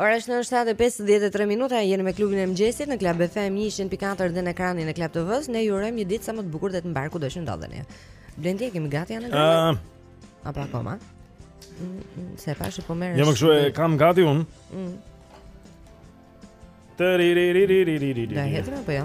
Ora është në 7:53 minuta, jeni me klubin e mëngjesit në Club FM 104 dhe në ekranin e Club TV-s. Ne ju urojmë një ditë sa më të bukur dhe të mbarë kudo që ndodheni. Blendi e kemi gati anë. Ëh. Uh, Apo akoma? Mm, mm, se fashi po merresh. Jam këtu e kam gati unë. Mm. Tëriririririririri. Na hetra apo jo?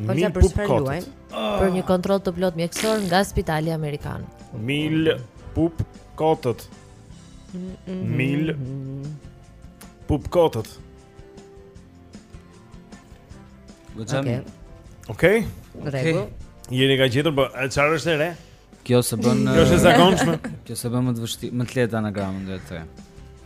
Po ja për çfarë luajmë? Ah. Për një kontroll të plot mjekësor nga Spitali Amerikan. Mil pup kotët. Mil pup kotët. Okej. Okej. Rregull. Jeni ka gjetur, po çfarë është e re? Kjo s'e bën Kjo është e zakonshme. Kjo s'e bën më të vështirë, më të lehtë anagramën do të thënë.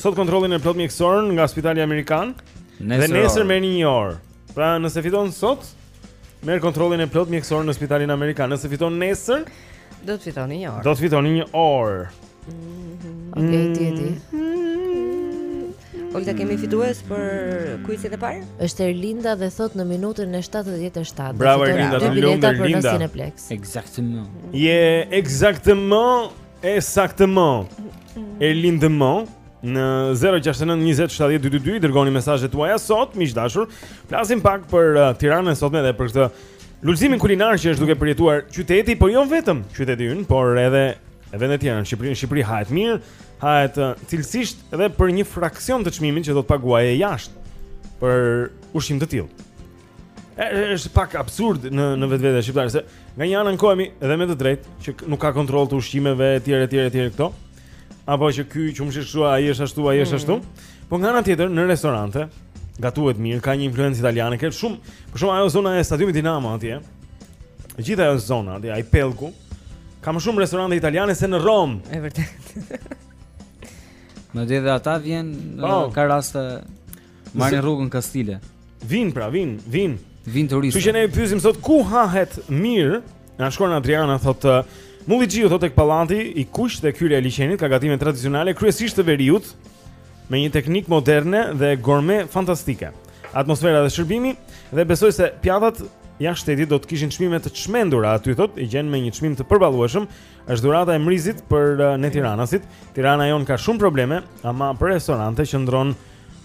Sot kontrollin e plot mjekësor nga Spitali Amerikan. Nesër dhe nesër merrni një orë. Pra nëse fiton sot, merr kontrollin e plot mjekësor në Spitalin Amerikan. Nëse fiton nesër, do të fitoni një orë. Do të fitoni një orë. Mhm. Okej, okay, ti e di. Mhm. Ojta mm. kemi fitues për kuicin e parë? Është Erlinda dhe thotë në minutën e 77. Bravo Erlinda, të lumtë Erlinda. Ekzaktësisht. Je ekzaktësisht E saktë moj Erlindë moj Në 069 20 70 222 Dërgoni mesazhet tuaja sot Miq të dashur Flasim pak për uh, Tiranën e sotme dhe për këtë Lulëzim kulinar që është duke përjetuar qyteti Por jo vetëm qyteti ynë Por edhe Vende të tjera në Shqipëri Në Shqipëri hahet mirë Hahet uh, cilësisht Edhe për një fraksion të çmimit Që do të paguaje jashtë Për ushqim të tillë Është pak absurd në në vetvete shqiptare se nga një anë ankohemi edhe me të drejtë që nuk ka kontroll të ushqimeve etj etj etj këto. Apo që ky qumshti kështu, ai është ashtu, ai është ashtu. Mm. Po nga ana tjetër në restorante gatuhet mirë, ka një influencë italiane, ka shumë, për shembull ajo zona e stadiumit Dinamo atje. Gjithë ajo zona atje, ai pellku ka më shumë restorante italiane se në Romë. Është vërtet. Në dhe dhe ata vjen, po. ka raste Marrin rrugën kastile. Vin pra, vin, vin. Vin turistë. Kështu që ne pyesim sot ku hahet mirë. Na shkruan Adriana thotë Mullixhiu thotë tek pallati i kuq tek hyrja e liqenit ka gatime tradicionale kryesisht të veriut me një teknikë moderne dhe gourmet fantastike. Atmosfera dhe shërbimi dhe besoj se pjatat jashtë shtetit do të kishin çmime të çmendura aty thotë i gjen me një çmim të përballueshëm Është dhurata e Mrizit për uh, ne tiranasit. Tirana jonë ka shumë probleme, ama për restorante qëndron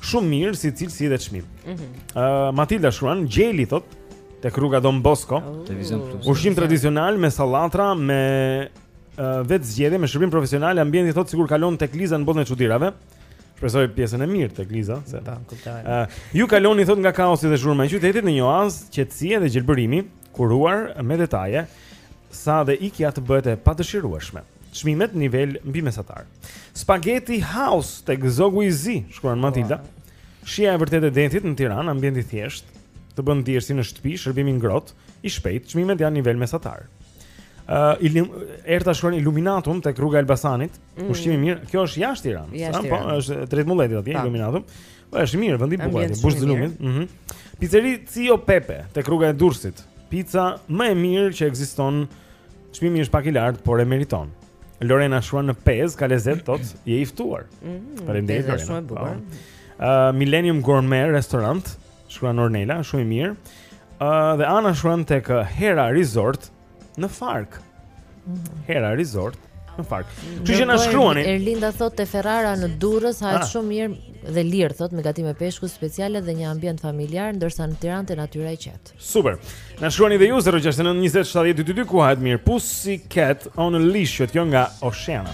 shumë mirë si cilësi dhe çmim. Ëh, mm -hmm. uh, Matilda shkruan, "Gjeli thotë tek rruga Don Bosco, oh. televizion plus. Ushqim tradicional me sallatra, me uh, vetë zgjedhje, me shërbim profesional, ambienti thotë sikur kalon tek Liza në botën e çudirave." Shpresoj pjesën e mirë tek Liza, se ta kuptoj. Ëh, uh, ju kaloni thotë nga kaosi dhe zhurma e qytetit në një oaz qetësie dhe gjelbërimi, kuruar me detaje sa dhe ikja të bëhet e padëshirueshme. Çmimet në nivel mbi mesatar. Spaghetti House tek Zogu i Zi, shkruan Matilda. Shija e vërtetë e detit në Tiranë, ambient i thjeshtë, të bën të ndihesh si në shtëpi, shërbimi i ngrohtë, i shpejtë, çmimet janë nivel mesatar. Ë, uh, ilim, Erta shkruan Iluminatum tek rruga e Elbasanit, mm. ushqim i mirë. Kjo është jashtë Tiranës, a? Po, është drejt Mulletit atje, po. Iluminatum. Po është mirë, vendi i bukur, bën zullumin. Mhm. Pizzeri Cio Pepe, tek rruga e Durrësit. Pizza më e mirë që ekziston. Çmimi është pak i lartë, por e meriton. Lorena shkruan në Pezë, ka lezet, thotë, je i ftuar. Mm, Faleminderit Lorena. Shumë e bukur. Po. Ë uh, Millennium Gourmet Restaurant, shkruan Ornela, shumë i mirë. Ë uh, dhe Ana shkruan tek Hera Resort. Mm në Farkë. Mhm. Hera Resort në Farkë. Kështu që na shkruani. Erlinda thotë te Ferrara në Durrës hahet ah. shumë mirë dhe lirë thotë me gatime peshku speciale dhe një ambient familjar ndërsa në Tiranë te natyra e qetë. Super. Na shkruani dhe ju 069 20 70 222 ku hahet mirë Pussycat on a Leash, kjo nga Oceana.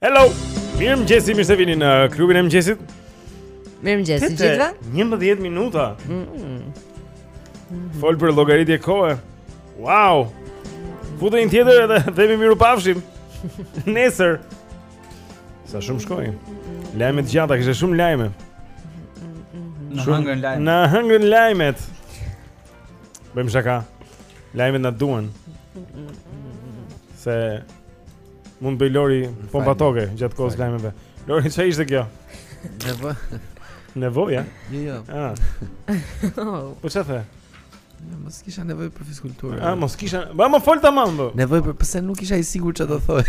Hello. Mirëmëngjesi, mirë se vini në klubin e mëngjesit Mirëmëngjesi, gjithëve? Njëmbëdhjetë minuta mm -hmm. Fol për llogaritje kohe Wow Fute një tjetër edhe dhe mi mirupafshim Nesër Sa shumë shkoi Lajme të gjata, kishte shumë lajme Na hëngrën lajmet Na hëngrën lajmet Bëjmë shaka. Lajmet na duan. Se mund të bëjë Lori pompa toke gjatë kohës lajmeve. Lori çfarë ishte kjo? Nevo. Nevoja? Jo, jo. Ah. Po çfarë the? Ja, mos kisha nevojë për fizikulturë. Ah, mos kisha. Ba më fol tamam. Po. Nevojë për pse nuk isha i sigurt çfarë do thoje.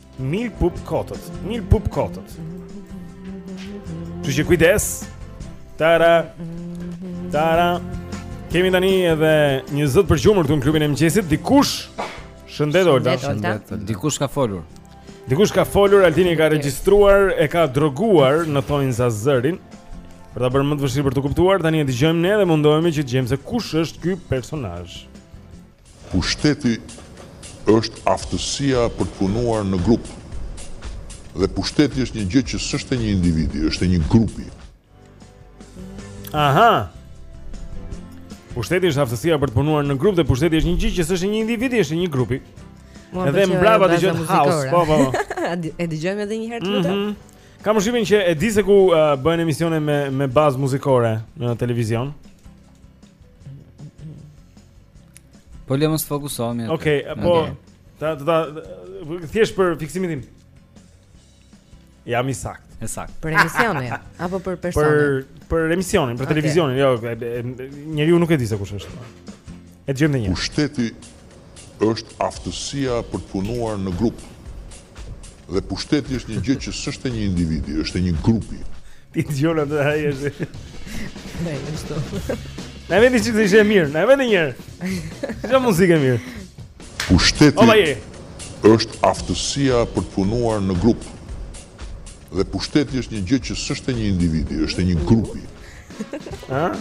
Mil pup kotët, mil pup kotët. Ki kujdes. Tara. Tara. Kemi tani edhe një zë të përgjumur këtu në klubin e mëngjesit, dikush shëndet Olta. Shëndet, dikush ka folur. Dikush ka folur, Altini ka regjistruar, e ka droguar në thonjëza zërin. Për ta bërë më të vështirë për t'u kuptuar, tani e dëgjojmë ne dhe mundohemi që të gjejmë se kush është ky personazh. Pushteti është aftësia për të punuar në grup. Dhe pushteti është një gjë që s'është e një individi, është e një grupi. Aha. Pushteti është aftësia për të punuar në grup dhe pushteti është një gjë që s'është e një individi, është e një grupi. Edhe mbrapa dëgjohet house, po po. po. E dëgjojmë edhe një herë të lutem. Mhm. Kam përshtypjen që e di se ku uh, bëhen emisione me me bazë muzikore në televizion. Po le të mos fokusohemi atje. Okej, okay, po okay. ta ta thjesht për fiksimin tim. Jam i saktë. E saktë. Për emisionin apo për personin? Për për emisionin, për okay. televizionin, jo, njeriu nuk e di se kush është. E dëgjojmë një. Pushteti Është aftësia për të punuar në grup. Dhe pushteti është një gjë që s'është e një individi, është e një grupi. Ti dëgjon atë a është. Ne kështu. Ne vjen diçka që është e mirë, ne vjen një. Çfarë muzike e mirë. Pushteti. Opa je. Është aftësia për të punuar në grup. Dhe pushteti është një gjë që s'është e një individi, është e një grupi. Ëh?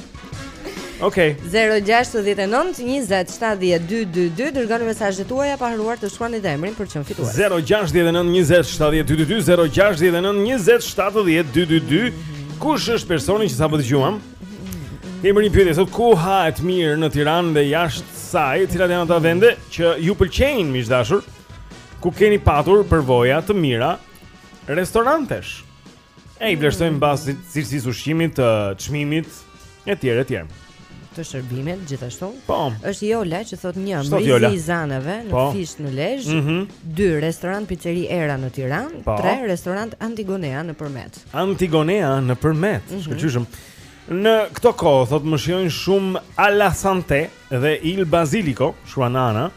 Okej. Okay. 0-6-19-27-12-2 Dërgoni mesazhet tuaja pa harruar të shkruani dhe emrin për të fituar 0-6-19-27-12-2 0-6-19-27-12-2 Kush është personi që sapo dëgjuam? Kemi dhe një pyetje, sot ku hahet mirë në Tiranë dhe jashtë saj Cilat janë ato vende që ju pëlqejnë, miq të dashur? ku keni patur përvoja të mira restorantesh. E i vlerësojmë në mm. bazë të cilësisë së ushqimit, të çmimit etj etj. Të shërbimit gjithashtu. Po. Është Jola që thotë një Mrizi i Zanave në po. Fishtë në Lezhë, mm -hmm. dy restorant piceri Era në Tiranë, po. tre restorant Antigonea në Përmet. Antigonea në Përmet. Mm -hmm. Në këto kohë thotë më shijojnë shumë A la Santé. dhe Il Basilico, shkruan Ana,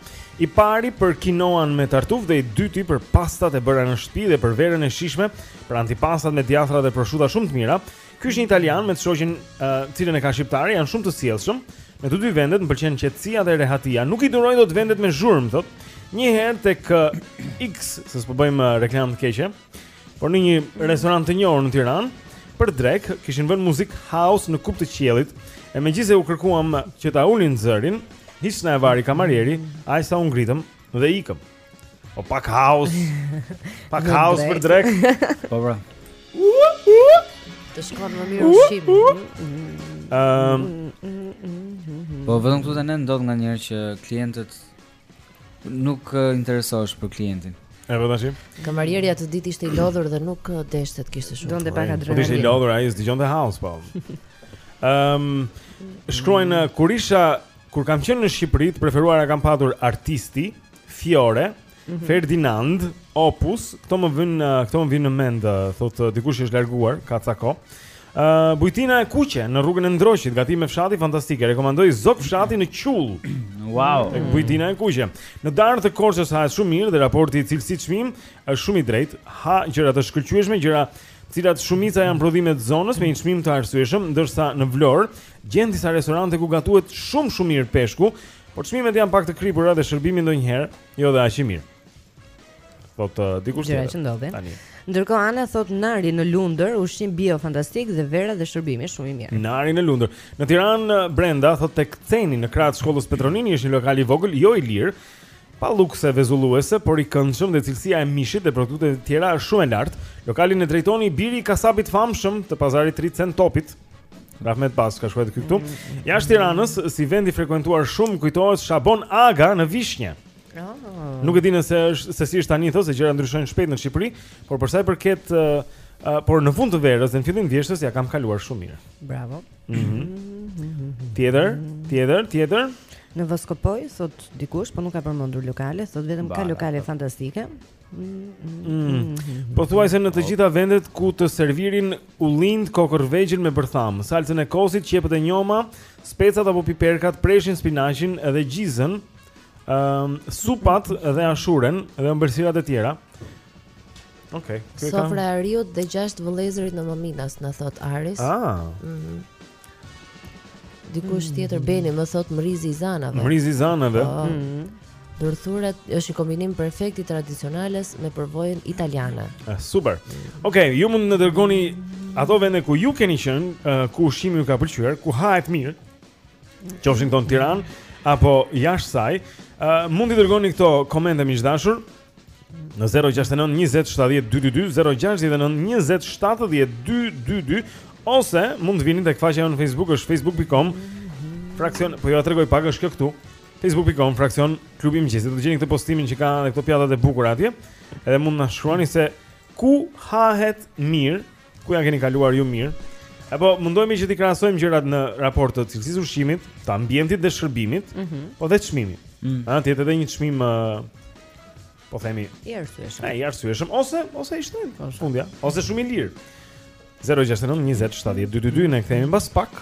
i pari për kinoan me tartuf dhe i dyti për pastat e bëra në shtëpi dhe për verën e shijshme, për antipastat me djathra dhe proshuta shumë të mira. Ky është një italian me të shoqen, ë, uh, të cilën e ka shqiptare, janë shumë të sjellshëm. Në të dy vendet më pëlqen qetësia dhe rehatia. Nuk i duroj dot vendet me zhurmë, thotë. Një herë tek X, se s'po bëjmë reklamë të keqe. Por në një restorant të njohur në Tiranë, për drekë kishin vënë muzikë house në kupë të qiellit. E megjithëse u kërkuam që ta ulnin zërin, hiç na e vari kamarieri, aq sa u ngritëm dhe ikëm. O pak house. Pak house për drekë. Po bra. Të shkon më mirë ushqimi. Ëm. Po vetëm këtu tani ndodh nganjëherë që klientët Nuk uh, interesohesh për klientin. E po tash. Kamarieri atë ditë ishte i lodhur dhe nuk uh, deshte të kishte shumë. Donte pak adrenalinë. Po ishte i lodhur ai, dëgjonte house po. Ehm, um, shkruajnë uh, kur isha kur kam qenë në Shqipëri, të preferuara kam patur Artisti, Fiore, mm -hmm. Ferdinand, Opus, këto më vijnë këto më vijnë në mend, thotë dikush që është larguar, ka ca kohë. Bujtina e kuqe në rrugën e Ndroqit, gatime fshati fantastike. Rekomandoj zog fshati në qull. Wow, tek bujtina e kuqe. Në Dardhë të Korçës hahet shumë mirë dhe raporti cilësi-çmim është shumë i drejtë. Ha gjëra të shkëlqyeshme, gjëra të cilat shumica janë prodhime të zonës me një çmim të arsyeshëm, ndërsa në Vlorë gjen disa restorante ku gatuhet shumë shumë mirë peshku, por çmimet janë pak të kripura dhe shërbimi ndonjëherë jo dhe aq i mirë. Po dikush tjetër. Gjëra që ndodhin. Tani. Ndërkohë Ana thot Nari në Lundër, ushqim bio fantastik dhe vera dhe shërbimi shumë i mirë. Nari në Lundër. Në Tiranë Brenda thot tek Ceni në krah të shkollës Petro Nini është një lokal i vogël, jo i lirë, pa lukse vezulluese, por i këndshëm dhe cilësia e mishit dhe produkteve të tjera është shumë e lartë. Lokalin e drejton i biri i kasapit të famshëm të Pazarit të Ri Cen Topit. Rahmet pas ka shkruar këtu. Jashtë Tiranës, si vend i frekuentuar shumë kujtohet Shabon Aga në Vishnjë. Ah. Nuk e di nëse është se si është tani thotë se gjërat ndryshojnë shpejt në Shqipëri, por për sa i përket uh, uh, por në fund të verës dhe në fillim të vjeshtës ja kam kaluar shumë mirë. Bravo. Mm -hmm. Tjetër, tjetër, tjetër. Në Voskopojë thot dikush, po nuk ka përmendur lokale, thot vetëm ka lokale po. fantastike. Mm -hmm. Pothuajse në po. të gjitha vendet ku të servirin ullinjtë kokërrvegjël me bërthamë, salcën e kosit, qepët e njoma, specat apo piperkat, preshin spinaqin dhe gjizën, Ëm um, supat dhe ashuren dhe ëmbëlsirat e tjera. Okej. Okay, Sofra e Ariut dhe gjashtë vëllezërit në Maminas na thot Aris. Ah. Mhm. Mm Dikush tjetër Beni më thot Mrizi i Zanave. Mrizi i Zanave. Po. Mm -hmm. Gërshetuar është një kombinim perfekt i tradicionales me përvojën italiane. Ah, super. Okej, okay, ju mund të na dërgoni ato vende ku ju keni qenë, uh, ku ushqimi ju ka pëlqyer, ku hahet mirë. qofshin këto në Tiranë apo jashtë saj, uh, mund t'i dërgoni këto komente miq të dashur në 069 20 70 222 069 20 70 222 ose mund të vini tek faqja jonë në Facebook është facebook.com fraksion po ju ja tregoj pak është kjo këtu facebook.com fraksion klubi i mëngjesit do gjeni këtë postimin që ka edhe këto pjatat e bukura atje edhe mund të na shkruani se ku hahet mirë Ku ja keni kaluar ju mirë? E po mundohemi që t'i krahasojmë gjërat në raport të cilësisë së ushqimit, të ambientit dhe shërbimit, mm -hmm. po dhe çmimit. Ëh, mm. ah, tjetër edhe një çmim uh, po themi i arsyeshëm. A i arsyeshëm ose ose i shtrenjtë. Po, fundja, ose shumë i lirë. 069 20 70 222 ne kthehemi mbas pak.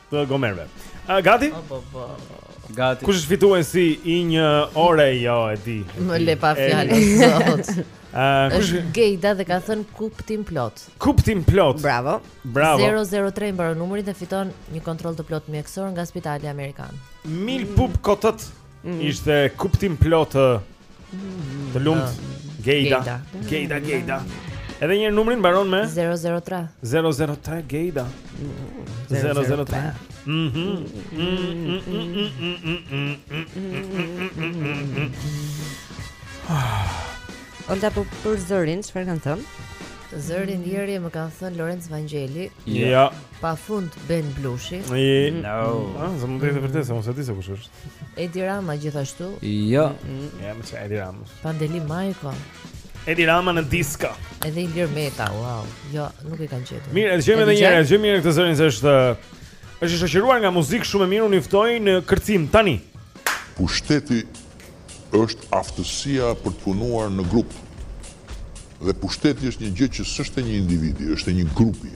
të gomerve. A gati? Po po po. Gati. Kush është fitues i një ore jo e di. Më lë pa fjalë sot. Ë, kush është Gejda dhe ka thënë kuptimplot. Kuptimplot. Bravo. Bravo. 003 mbaron numri dhe fiton një kontroll të plot mjekësor nga Spitali Amerikan. Mil pup kotët. Mm. Ishte kuptimplot të të lumtë ah. Gejda. Gejda, Gejda. Edhe numri mbaron me 003. 003 Gejda. 003. Mhm. Olta po për zërin, çfarë kanë thënë? Zërin mm. deri më kanë thënë Lorenc Vangjeli. Jo. Ja. Pafund Ben Blushi. No. Ah, zë mund të jetë vërtet, unë s'e di se kush është. Edi Rama gjithashtu. Jo. Jam për Edi Rama. Pandeli Majko. Edi Rama në disko. Edhe Ilir Meta, wow. Jo, nuk e kanë gjetur. Mirë, e dëgjojmë edhe një herë, dëgjojmë këtë zërin se është i shoqëruar nga muzikë shumë e mirë, unë ju ftoj në kërcim tani. Pushteti është aftësia për të punuar në grup. Dhe pushteti është një gjë që s'është e një individi, është e një grupi.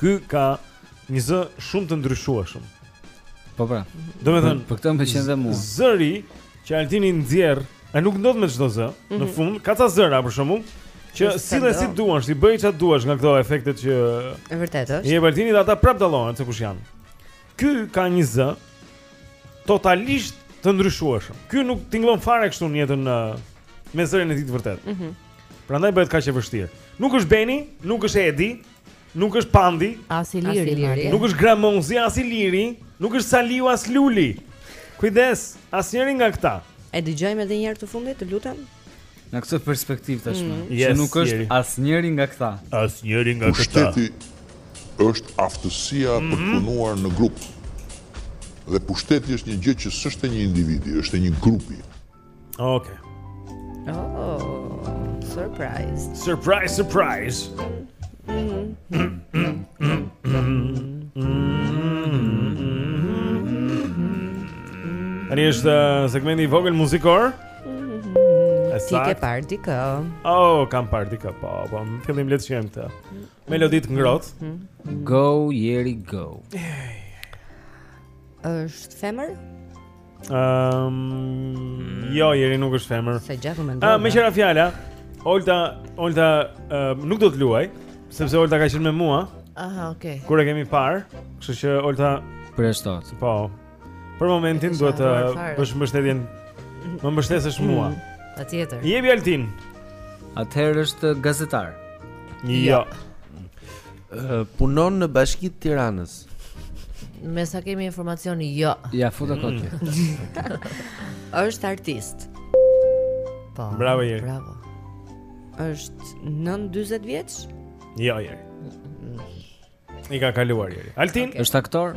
Ky ka një zë shumë të ndryshueshëm. Po pra. Domethënë, për këtë më pëlqen dhe mua. Zëri që Altini nxjerr, ai nuk ndodh me çdo zë? Mm -hmm. Në mhm. fund ka ca zëra për shembull që sido, sido t'i, t'i bësh çfarë të duash nga këto efektet që E vërtetë është. ve Altini dhe ata prap dallohen se kush janë. Ky ka një zë totalisht të ndryshueshëm. Ky nuk tingëllon fare kështu në jetën me zërin e tij të vërtetë. Mhm. Mm Prandaj bëhet kaq e vështirë. Nuk është Beni, nuk është Edi, nuk është Pandi, as Iliri, nuk është Gramozi, as Iliri, nuk është Saliu, as Luli. Kujdes, asnjëri nga këta. E dëgjojmë edhe një herë të fundit, të lutem. Në këtë perspektivë tashmë, mm. yes, që nuk është asnjëri nga këta. Asnjëri nga këta. Pushteti është aftësia mm -hmm. për të mhm. punuar në grup. Dhe pushteti është një gjë që s'është e një individi, është e një grupi. Okay. Oh, surprise Surprise, surprise mm -hmm. Tani është uh, segmenti i vogël muzikor. Mhm. Ti ke parë dikë? Oh, kam parë dikë, po, po, në fillim le të shijojmë këtë. Melodi të ngrohtë. Mhm. Go, Jeri, go. Është femër? Ehm, jo, Jeri nuk është femër. Sa gjaku mendon. Ah, meqë ra fjala. Olta, Olta uh, nuk do të luajë, sepse Olta ka qenë me mua. Aha, okay. Kur e kemi parë, kështu që Olta prestot. Po. Për momentin duhet të bësh mbështetjen. Të më mbështesësh mua. Mm, patjetër. Jepi Altin. Atëherë është gazetar. Jo. Ja. Punon në bashki të Tiranës Me sa kemi informacion, jo Ia futa mm. kot është artist Po, bravo, Jeri Bravo është nën 40 vjeç? Jo, Jeri I ka kaluar, Jeri Altin okay. është aktor?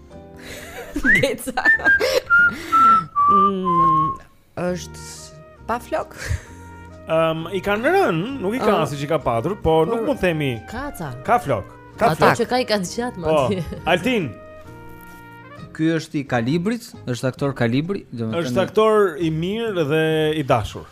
Deca. Mm, është pa flokë. Ehm, um, i kanë rënë, nuk i ka uh, ah. siç i ka patur, po por nuk mund të themi. Ka ca. Ka flokë. Ka flokë. Ata që ka i ka të gjatë më po, atje. Po. Altin. Ky është i kalibrit, është aktor kalibri, domethënë. Është aktor i mirë dhe i dashur.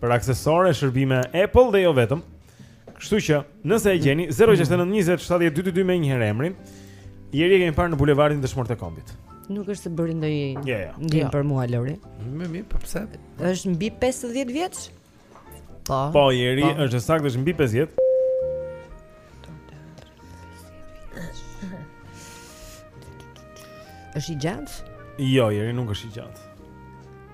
për aksesorë, shërbime Apple dhe jo vetëm. Kështu që, nëse e gjeni 069 20 70 222 me një herë emrin, Ieri, e kemi parë në bulevardin Dëshmorët e Kombit. Nuk është se bëri ndonjë yeah, yeah. ndihmë yeah. Jo. për mua Lori. Më mirë, po pse? Është mbi 50 vjeç? Po. Po, Ieri, po. është saktë është mbi 50. Është i gjatë? Jo, Ieri, nuk është i gjatë.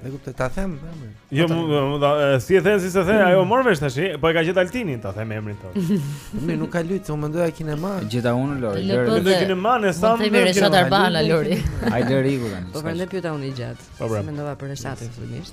E kuptoj, ta them emrin. Jo, më dha, si e thënë, si s'e thënë, ajo mori vesh tash, po e ka gjetë Altini, ta them emrin tonë. Më nuk ka lut, unë mendoja kinema. Gjeta unë Lori, Lori. Mendoj kinema ne themi Reshat Arbana Lori. Ai Lori ku tani. Po prandaj pyeta unë i gjatë. Po pra. Mendova për Reshatin fillimisht.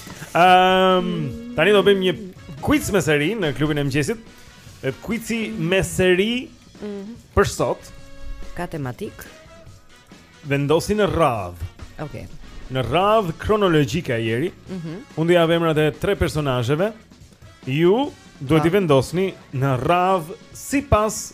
Ehm, um, tani do bëjmë një quiz me seri në klubin e mëngjesit. Quizi me seri mm -hmm. për sot ka tematikë. Vendosi në radhë. Okej. Okay. Në radhë kronologjike, Ieri. Mhm. Mm Unë do jap emrat e tre personazheve. Ju duhet t'i vendosni në radhë sipas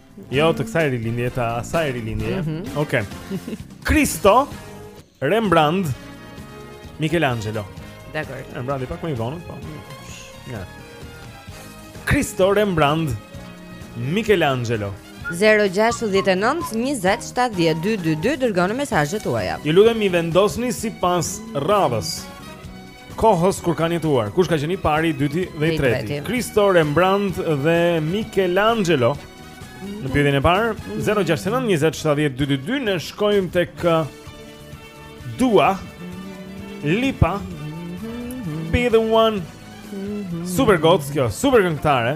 Jo, të kësaj rilindjeje, të asaj rilindjeje. Mm -hmm. Oke. Okay. Kristo, Rembrandt, Michelangelo. Dakord. Rembrandti pak më i vonë, po. Ja. Kristo, Rembrandt, Michelangelo. 069 20 70 222 Dërgoni mesazhet tuaja Ju lutem i vendosni sipas radhës kohës kur kanë jetuar. Kush ka qenë i pari, i dyti dhe i treti? Kristo Rembrandt dhe Michelangelo. Në pyetjen e parë, 069 20 70 222 ne shkojmë tek Dua Lipa Be the one Super gocë kjo, super këngëtare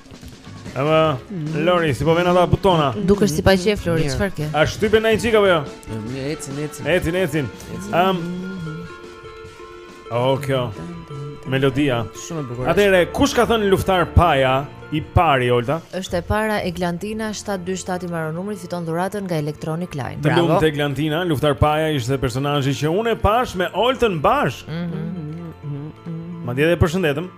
Ama Lori, si po venë ata butona? Dukesh si pa qejf Lori, çfarë ke? A shtypen një çikë apo jo? Ecin, ecin. Ecin, ecin. Ëm. Oh, kjo. Melodia. Shumë e bukur. Atëre, kush ka thënë Luftar Paja i pari Olta? Është e para Eglantina 727 i mbaron numri, fiton dhuratën nga Electronic Line. Bravo. Të lumtë Eglantina, Luftar Paja ishte personazhi që unë e pashë me Oltën bashkë. Mhm. Mm mm mm Madje e përshëndetëm.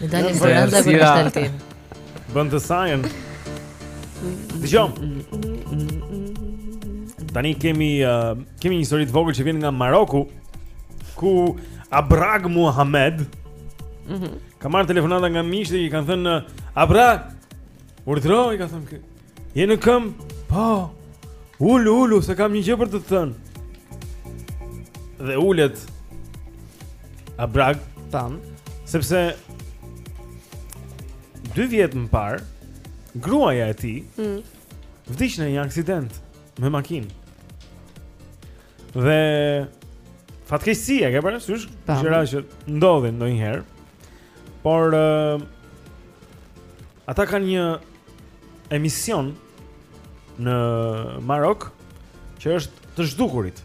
Me dalin për rënda për kështë altin Bën të sajën Dëgjo Tani kemi, uh, kemi një histori të vogël që vjen nga Maroku Ku Abrag Muhammed mm -hmm. Ka marrë telefonata nga miqtë dhe i kanë thënë Abrag Urdhro i ka thënë Je në këmbë? Po. Ulu, ulu, se kam një gjë për të të thënë. Dhe ulet. Abrag tam, sepse dy vjet më parë gruaja e tij mm. vdiq në një aksident me makinë. Dhe fatkeqësi e ke parasysh gjëra që ndodhin ndonjëherë. Por uh, ata kanë një emision në Marok që është të zhdukurit.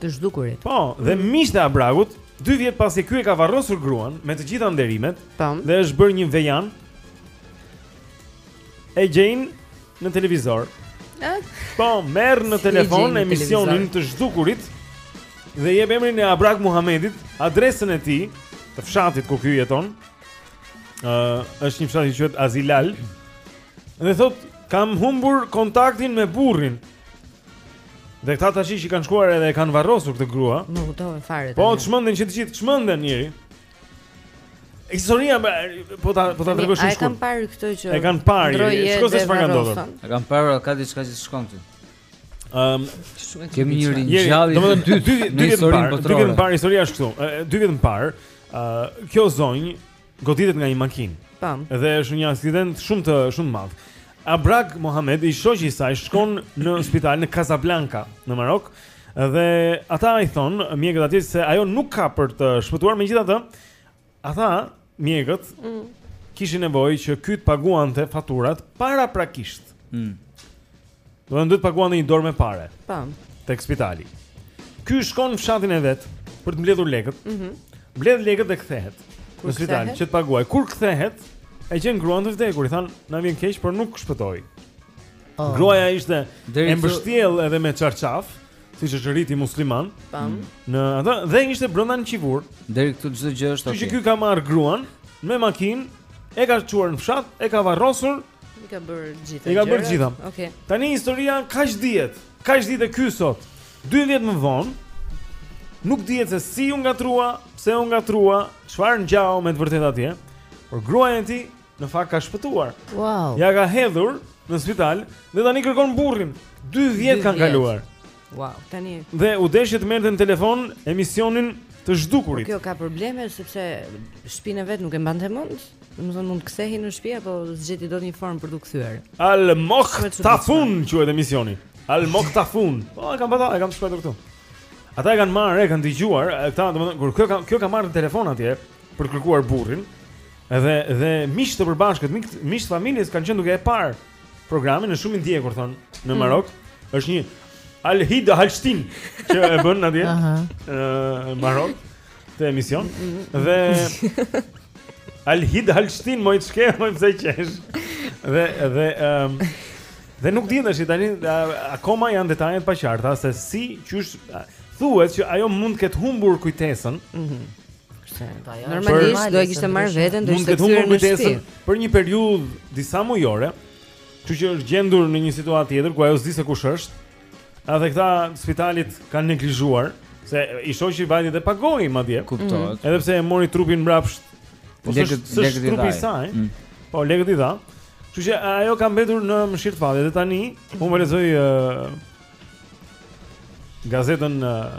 Të zhdukurit. Po, dhe mm. miqtë e Abragut, dy vjet pasi ky e ka varrosur gruan me të gjitha nderimet, po. dhe është bërë një vejan. E gjejnë në televizor. Po, merr në telefon në emisionin të zhdukurit dhe jep emrin e Abrag Muhamedit, adresën e tij, të fshatit ku ky jeton. uh, është një fshat i quhet Azilal Dhe thot, kam humbur kontaktin me burrin Dhe këta tashi që kanë shkuar edhe e kanë varrosur këtë grua Nuk kuptove fare Po, çmenden që të gjithë, çmenden njëri Historia po ta po ta tregosh shumë. E kanë parë këtë që. E kanë parë. Shiko se çfarë ka ndodhur. E kanë parë ka diçka që shkon ti. Ëm um, kemi një ringjallje të dytë në historinë botërore. Dy vjet më parë historia është kështu. Dy vjet më parë, ë uh, kjo zonjë goditet nga një makinë. Tam. Dhe është një aksident shumë i shumë madh. Abrag Mohamed i shoqi i saj shkon në spital në Casablanca në Marok dhe ata i thon mjekët atje se ajo nuk ka për të shpëtuar megjithatë Ata mjekët mm. kishin nevojë që ky të paguante faturat paraprakisht. Mm. Do të duhet paguante një dorë me pare. Tam. Tek spitali. Ky shkon në fshatin e vet për të mbledhur lekët. Mhm. Mm Mbledh lekët dhe kthehet në spital që të paguaj. Kur kthehet, e gjen gruan të vdekur. I than, na vjen keq, por nuk shpëtoi. Oh. Gruaja ishte e mbështjellë edhe me çarçaf. siç është riti musliman. Tam. Në atë dhe ishte brenda në qivur. Deri këtu çdo gjë është okay. Që ky ka marr gruan me makinë, e ka çuar në fshat, e ka varrosur. I ka bërë gjithë. I ka bërë gjithë. Okej. Okay. Tani historia kaq dihet. Kaq ditë e ky sot. 2 vjet më vonë nuk dihet se si u ngatrua, pse u ngatrua, çfarë ngjau me të vërtetë atje. Por gruaja e tij Në fakt ka shpëtuar. Wow. Ja ka hedhur në spital dhe tani kërkon burrin. 2 vjet kanë kaluar. Wow, tani. Dhe u deshi të merrte në telefon emisionin të zhdukurit. Po kjo ka probleme sepse shtëpinë e vet nuk e mbante mend. Domethënë mund të kthehej në shtëpi apo s'gjeti dot një formë për të kthyer. Al Moktafun quhet emisioni. Al Moktafun. Po e kam patur, e kam shkruar këtu. Ata e kanë marrë, e kanë dëgjuar, ata domethënë kur kjo ka kjo ka marrë në telefon atje për të kërkuar burrin. Edhe dhe miq të përbashkët, miq miq të familjes kanë qenë duke e parë programin në, shumë i ndjekur thonë në hmm. Marok. Mm. Është një Al Hida Halstin që e bën atje. Aha. Në Marok këtë emision dhe Al Hida Halstin moj s'ke më pse qesh. Dhe dhe ëm um, dhe nuk dihet tash tani akoma janë detajet paqarta se si qysh thuhet që ajo mund të ketë humbur kujtesën. Mhm. Mm Normalisht do e kishte marrë veten, do ishte, humbur kujtesën për një periudhë disa mujore. Kështu që është gjendur në një situatë tjetër ku ajo s'di se kush është. A dhe këta të spitalit kanë neglizhuar se i shoqi vajti dhe pagoi madje. Kuptohet. Mm. Edhe pse e mori trupin mbrapsht. Po lekët lekët, trupi i saj. Mm. Po lekët i dha. Kështu që ajo ka mbetur në mëshirë të fatit dhe tani unë po lexoj uh, gazetën uh,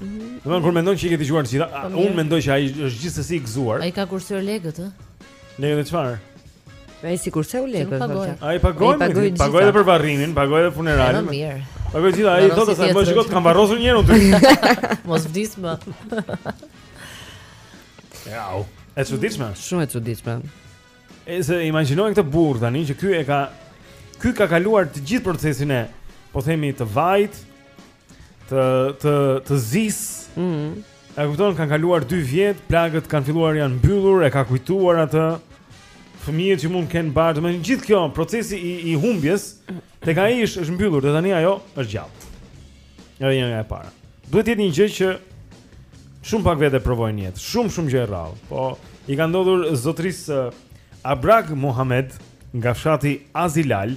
Domethënë kur mendon që i ke dëgjuar të gjitha, po unë mendoj që ai është gjithsesi i gëzuar. Ai ka kursyer lekët, ë? Lekët e çfarë? Ai s'i kurseu lekët. Ai pagoi, pagoi, pagoi edhe për varrimin, pagoi edhe funeralin. Është mirë. Pagoi gjithë, ai thotë se më shikoj të kam varrosur një herë ty. Mos vdis më. Ja, u. E çuditshme. Shumë e çuditshme. E s'e imagjinoj këtë burrë tani që ky e ka ky ka kaluar të gjithë procesin e po themi të vajit, të të të zisë. Ëh. Mm. A kupton, kanë kaluar 2 vjet, plagët kanë filluar janë mbyllur, e ka kujtuar atë. Fëmijët që mund të kenë bërë, gjithë kjo procesi i i humbjes tek ai është është mbyllur dhe tani ajo është gjallë. Edhe nis nga e para. Duhet të jetë një gjë që shumë pak vetë e provojnë në jetë, shumë shumë gjë e rrallë. Po i ka ndodhur zotërisë Abrag Muhammed nga fshati Azilal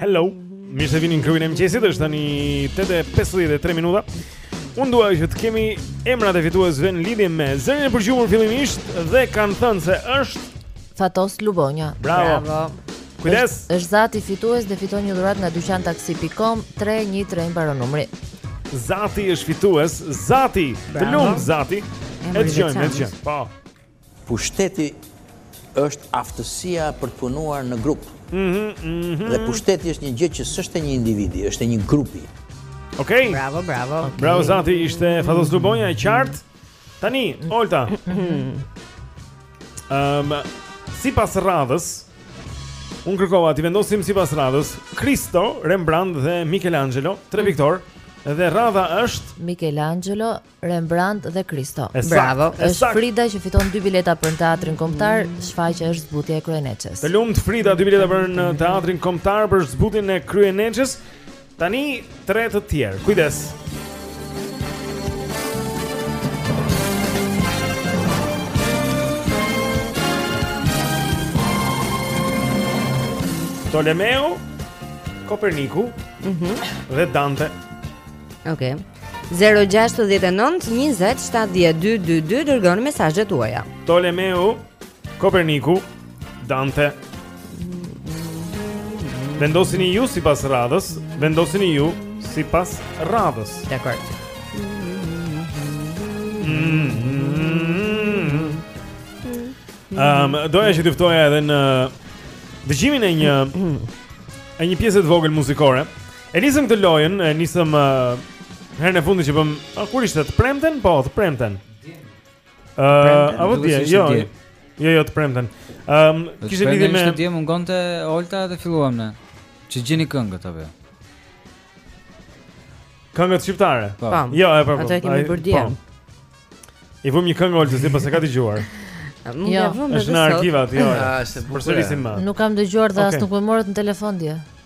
Hello. Mirë se vini në klubin e mëngjesit. Është tani 8:53 minuta. Unë dua që të kemi emrat e fituesve në lidhje me zërin e përgjumur fillimisht dhe kanë thënë se është Fatos Lubonja. Bravo. Bravo. Kujdes. Është Zati fitues dhe fiton një dhuratë nga dyqantaksi.com 313 mbaron numri. Zati është fitues. Zati, të lumtë Zati. E dëgjojmë, e dëgjojmë. Po. Pushteti është aftësia për të punuar në grup. Dhe pushteti është një gjë që s'është e një individi, është e një grupi. Okej. Bravo, bravo. Bravo Zati, ishte Fatos Lubonja e qartë. Tani, Olta. Ehm, sipas radhës, unë kërkova t'i vendosim sipas radhës, Kristo, Rembrandt dhe Michelangelo, tre piktorë, dhe radha është Michelangelo, Rembrandt dhe Kristo. Bravo. Është Frida që fiton dy bileta për në Teatrin Kombëtar, shfaqja është zbutja e Kryeneçes. Të lumtë Frida, dy bileta për në Teatrin Kombëtar për zbutjen e Kryeneçes. Tani tre të tjerë. Kujdes. Ptolemeu, Koperniku, mhm, mm dhe Dante. Okej. Okay. 0-6-9-20-7-2-22 Dërgoni mesazhet tuaja Ptolemeu, Koperniku, Dante Vendosini ju sipas radhës Vendosini ju sipas radhës Dakord mm -hmm. um, Doja që të ftoja edhe në Dëgjimin e një E një pjese të vogël muzikore E nisëm këtë lojën, e nisëm uh, herën e fundit që bëmë, uh, kur ishte të premten? Po, të premten. Ëh, uh, apo dje, jo. Jo, jo, të premten. Ëm, um, kishte lidhje me Dje mungonte Olta dhe filluam ne. Që gjeni këngët apo? Jo? Këngët shqiptare. Po. Jo, e po. Ato e kemi bërë dje. Po. I vëmë një këngë Olta, sepse s'e ka dëgjuar. Nuk jo. e vëmë në arkiva, jo. Ah, është bukur. Nuk kam dëgjuar dhe as nuk më morët në telefon dje.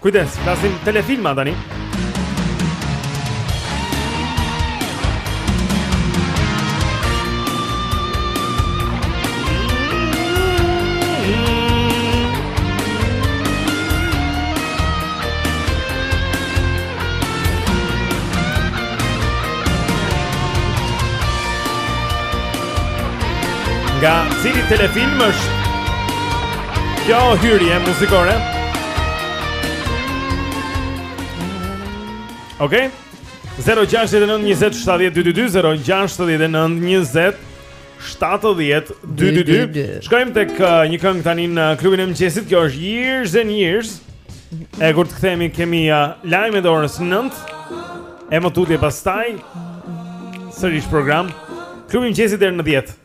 Kujdes, flasim telefilma tani. Nga cili telefilm është Kjo hyrje muzikore Ok 0-6-9-20-7-2-22 0-6-9-20-7-2-22 Shkojmë tek uh, një këngë tani në klubin e mëngjesit Kjo është years and years E kur të kthehemi kemi uh, lajmet e orës nëntë E më tutje pastaj Sërish program Klubi i mëngjesit deri në dhjetë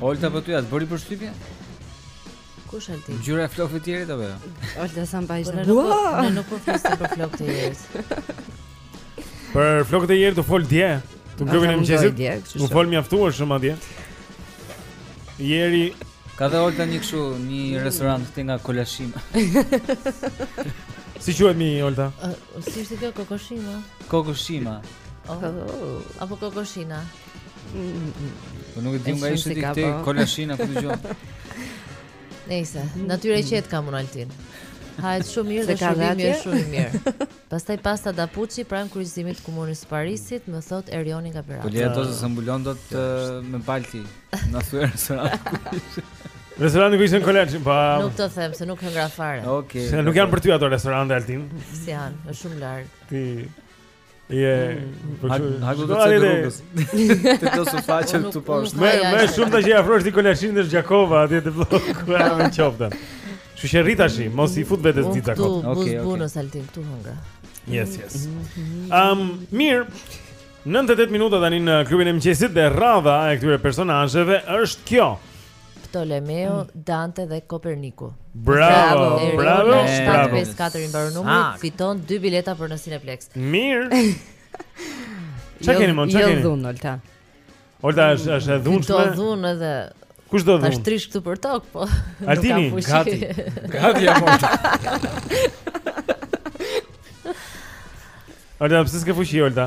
Olta po ty a s'të bëri përshtypje? Kush e di? Ngjyra e flokëve të Jerit apo jo? Olta s'e mbaj zë. Po, ne nuk po flasim për flokët e Jerit. Për flokët e Jerit u fol dje. Te Klubi i mëngjesit. U fol mjaftueshëm atje. Jeri ka dhe Olta një kështu, një restorant këtej nga Kolashim. Si quhet mi Olta? Si ishte kjo Kokoshima? Kokoshima. Oh. oh. Apo kokoshina. Mm, mm, mm. Po nuk e di nga ishte ti ti po. kolashina ku dëgjon. Nejse, natyrë e qetë jam un Altin. Hajt shumë mirë dhe shumë mirë, shumë mirë. Pastaj pasta da puçi pranë kryqëzimit të komunës së Parisit, më thot Erioni nga Berat. Po le ato se mbulon dot me palti. Na thyer se Restoranti ku ishin kolegë, pa. Nuk të them se nuk hëngra fare. Okej. Okay, nuk janë për ty ato restorante Altin. Si janë, është shumë larg. Ti Je, për çfarë? Ha do të thotë rrugës. Të plosu faqen këtu poshtë. Më më shumë tash i afrosh ti kolashin në Gjakova atje të vlog. Ku e më qoftë. Kështu që rrit tash, mos i fut vetes ditë kot. Okej, okej. Buz bunos Altin këtu hunga. Yes, yes. Um, mirë. 98 minuta tani në klubin e mëngjesit dhe rradha e këtyre personazheve është kjo. Ptolemeu, Dante dhe Koperniku. Bravo, bravo, bravo. 754 i mbaron numri, fiton dy bileta për në Cineplex. Mirë. Çka jo, keni mund, çka jo keni? Jo dhunë, Olta. Olta është është e dhunshme. Do dhunë edhe. Kush do dhunë? Tash rrish këtu për tok, po. Altini, gati. Gati apo. Olta, pse s'ke fushi Olta?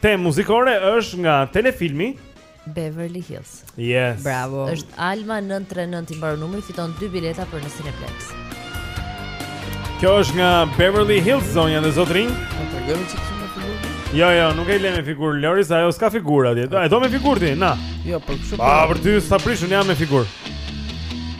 Te muzikore është nga telefilmi Beverly Hills. Yes. Bravo. Është Alma 939 i mbaron numri, fiton dy bileta për në Cineplex. Kjo është nga Beverly Hills zonja dhe zotërinj. Po tregojmë çik shumë figurë. Jo, jo, nuk e le me figurë Lori, se ajo s'ka figurë atje. A e do me figurë ti, na. Jo, po kështu. Ah, për ty s'ta prish, un jam me figurë.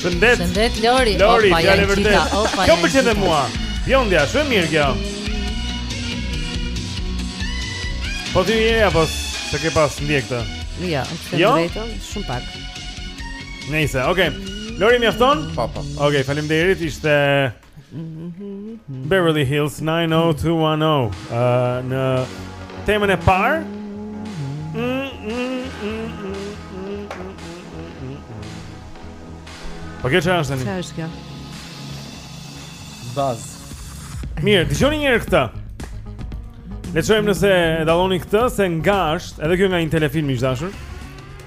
Shëndet. Shëndet Lori. Lori, oh, fjalë vërtet. Oh, kjo më pëlqen mua. Bjondja, shumë mirë kjo. Po ti e njeh apo s'e ke pas ndjek këtë? Jo, këtë jo? drejtën shumë pak. Nejse, okay. Lori mjafton? Po, po. Okay, faleminderit. Ishte Beverly Hills 90210 uh, Në temën e parë Po kjo që është të një? Ç'është kjo? Baz Mirë, dëgjoni njëherë këtë Le të shohim nëse e dalloni këtë Se nga është Edhe kjo nga një telefilm i dashur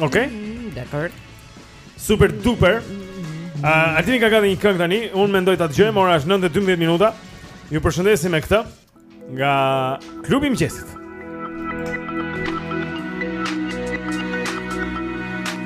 Okej. Mm, dakor. Super duper. Mm. Altini ka gati një këngë tani? Un mendoj ta dëgjojmë, ora është 9:12 minuta. Ju përshëndesim me këtë nga klubi i mëngjesit.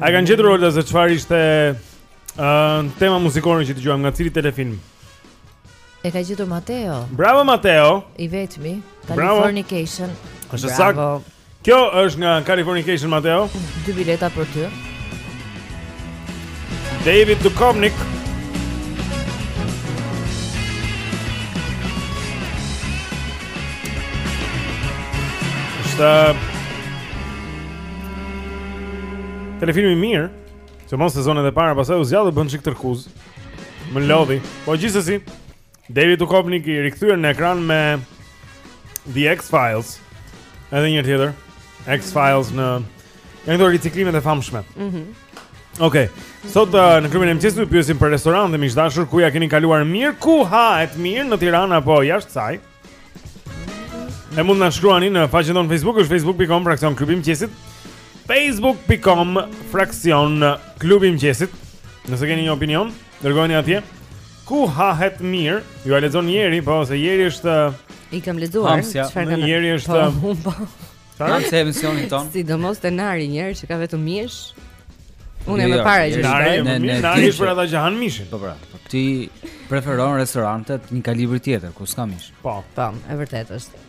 A e kanë gjetur Olta se çfarë ishte uh, tema muzikore që dëgjuam nga cili telefilm? E ka gjetur Mateo. Bravo Mateo. I vetmi. Bravo. Californication. Është saktë. Kjo është nga Californication Mateo. Dy bileta për ty. David Duchovny. Është telefilm i mirë, sidomos sezonet e para pasaj u zgjat dhe u bë një çikë tërkuzë. Më lodhi, po gjithsesi David Duchovny i rikthyer në ekran me The X-Files. Edhe një tjetër. X-Files në janë këto riciklimet e famshme. Mhm. Mm Okej. Okay. Sot uh, në klubin e mëngjesit ju pyesim për restorante miq të dashur ku ja keni kaluar mirë, ku hahet mirë në Tiranë apo jashtë saj. E mund të na shkruani në faqen tonë Facebook, është facebook.com fraksion klubi i mëngjesit. facebook.com fraksion klubi i mëngjesit. Nëse keni një opinion, Dërgoni atje. Ku hahet mirë? Jua lexon Jeri, po se Jeri është I kam lexuar, çfarë kanë? Jeri është po. po. Çfarë është emisioni tonë? Sidomos te Nari një herë që ka vetëm mish. Unë më parë jo, që Nari, ne ne Nari për ata që han mishin. Po pra. Po ti preferon restorantet një kalibri tjetër ku s'ka mish. Po, tam, e vërtetë është.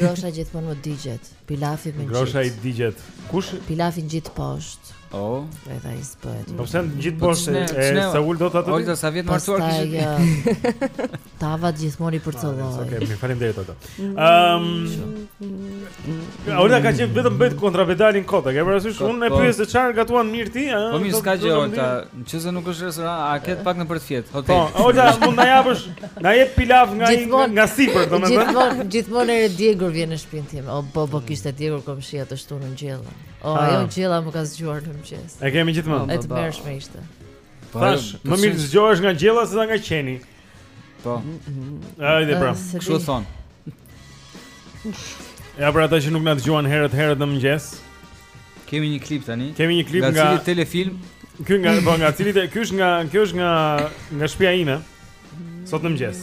Grosha gjithmonë më digjet. Pilafi më ngjit. Grosha i digjet. Kush? Pilafi ngjit poshtë. Oh, dhe ai s'bëhet. Po pse ngjit po poshtë? E sa ul dot aty? Ul sa vjet martuar kishe. Tavat gjithmonë i përcëlloj. Okej, më faleminderit Olta. Ehm Ja, Olta ka qenë vetëm bën kontrapedalin kot, e ke parasysh? Kot, Unë e po. pyes se çfarë gatuan mirë ti, ëh. Po mirë, do- s'ka do gjë të Olta. ndihem. Nëse nuk është restoran, a ke pak vend për të fjetë, Po, hotel. Olta mund na japësh, na jep pilaf nga ai- Gjithmonë- nga sipër, domethënë. Gjithmonë gjithmonë e djegur vjen në shtëpinë time. O bobo kishte djegur komshia të shtunën gjellën. O Ah. ajo gjella më ka zgjuar në mëngjes. E kemi gjithmonë. E tmerrshme ishte. Po, Tash, po, më mirë të zgjohesh nga gjella se sa nga qeni. Po. Hajde pra. Kështu thonë. Ja për ata që nuk na dëgjuan herët herët në mëngjes. Kemi një klip tani. Kemi një klip nga, nga... cili telefilm? Ky nga po nga cili te ky është nga ky është nga nga shtëpia ime. Sot në mëngjes.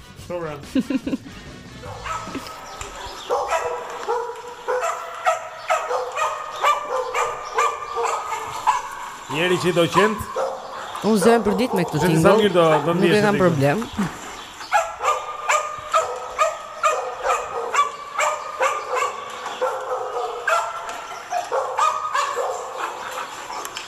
Shtora. Njeri që do qentë? Unë zihem për ditë me këtë tingull. Sa mirë do do ndihesh. Nuk e kam problem.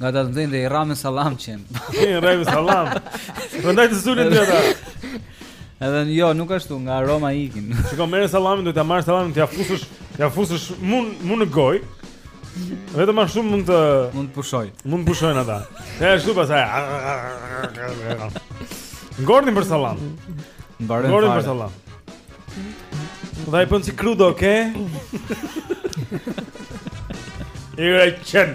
Nga ata të mëdhenjtë dhe i ra me sallam qenit I ra me sallam Prandaj të surin të jeta Edhe jo, nuk ashtu, nga aroma ikin Që ka me erë sallamin, do ta marrë sallamin T'ia fusësh, t'ia fusësh mun, mun në gojë Vetëm ashtu mund të Mund të pushojnë Mund të pushojnë ata Po ashtu pastaj Ngordhin për sallam Ngordhin për sallam Dhe i pënë si krudo, oke? Okay? I rejqenë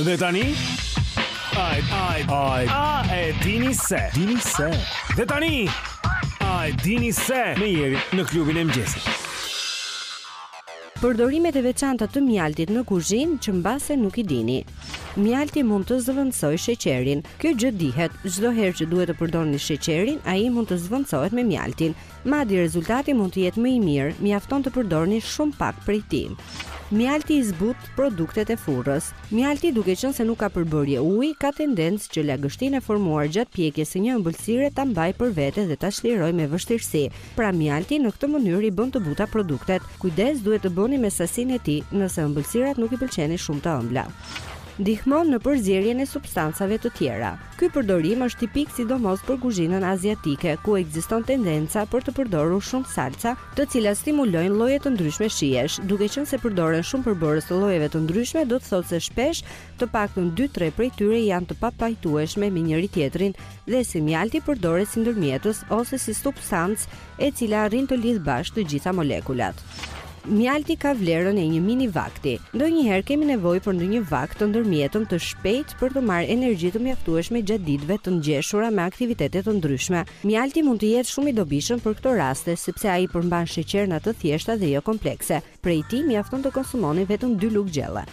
Dhe tani Ai, ai, ai A e dini se Dini se Dhe tani Ai, dini se Ne jemi në klubin e mëngjesit Përdorimet e veçanta të mjaltit në kuzhinë që mbase nuk i dini. Mjalti mund të zëvendësojë sheqerin. Kjo gjë dihet, çdo herë që duhet të përdorni sheqerin, ai mund të zëvendësohet me mjaltin. Madje rezultati mund të jetë më i mirë, mjafton të përdorni shumë pak prej tij. Mjalti i zbut produktet e furrës. Mjalti duke qenë se nuk ka përbërje uji, ka tendencë që lagështinë e formuar gjatë pjekjes së një ëmbëlsire ta mbajë për vete dhe ta çlirojë me vështirësi. Pra mjalti në këtë mënyrë i bën të buta produktet. Kujdes duhet të bëni me sasinë e tij, nëse ëmbëlsirat nuk i pëlqeni shumë të ëmbla. Ndihmon në përzierjen e substancave të tjera. Ky përdorim është tipik sidomos për kuzhinën aziatike, ku ekziston tendenca për të përdorur shumë salca, të cilat stimulojnë lloje të ndryshme shijesh. Duke qenë se përdoren shumë përbërës të llojeve të ndryshme, do të thotë se shpesh Të paktën dy-tre prej tyre janë të papajtueshme me njëri-tjetrin dhe si mjalti përdoret si ndërmjetës ose si substancë e cila arrin të lidhë bashkë të gjitha molekulat. Mjalti ka vlerën e një mini vakti. Ndonjëherë kemi nevojë për ndonjë vakt të ndërmjetëm të shpejtë për të marrë energji të mjaftueshme gjatë ditëve të ngjeshura me aktivitete të ndryshme. Mjalti mund të jetë shumë i dobishëm për këto raste, sepse ai përmban sheqerna të thjeshta dhe jo komplekse. Prej tij mjafton të konsumoni vetëm dy lugë gjelle.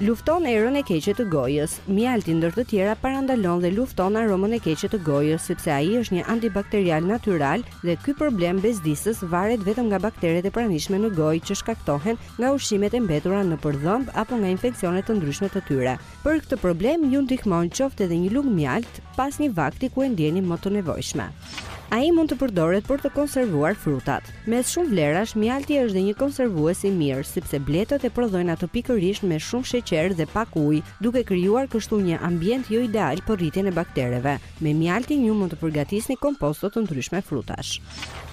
Lufton erën e keqe të gojës. Mjalti ndër të tjera parandalon dhe lufton aromën e keqe të gojës sepse ai është një antibakterial natyral dhe ky problem bezdisës varet vetëm nga bakteret e pranishme në gojë që shkaktohen nga ushqimet e mbetura nëpër dhëmbë apo nga infeksione të ndryshme të tyre. Për këtë problem ju ndihmon qoftë edhe një lugë mjaltë pas një vakti ku e ndjeni më të nevojshme. Ai mund të përdoret për të konservuar frutat. Mes shumë vlerash, mjalti është dhe një konservues i mirë, sepse bletët e prodhojnë atë pikërisht me shumë sheqer dhe pak ujë, duke krijuar kështu një ambient jo ideal për rritjen e baktereve. Me mjaltin ju mund të përgatisni komposto të ndryshme frutash.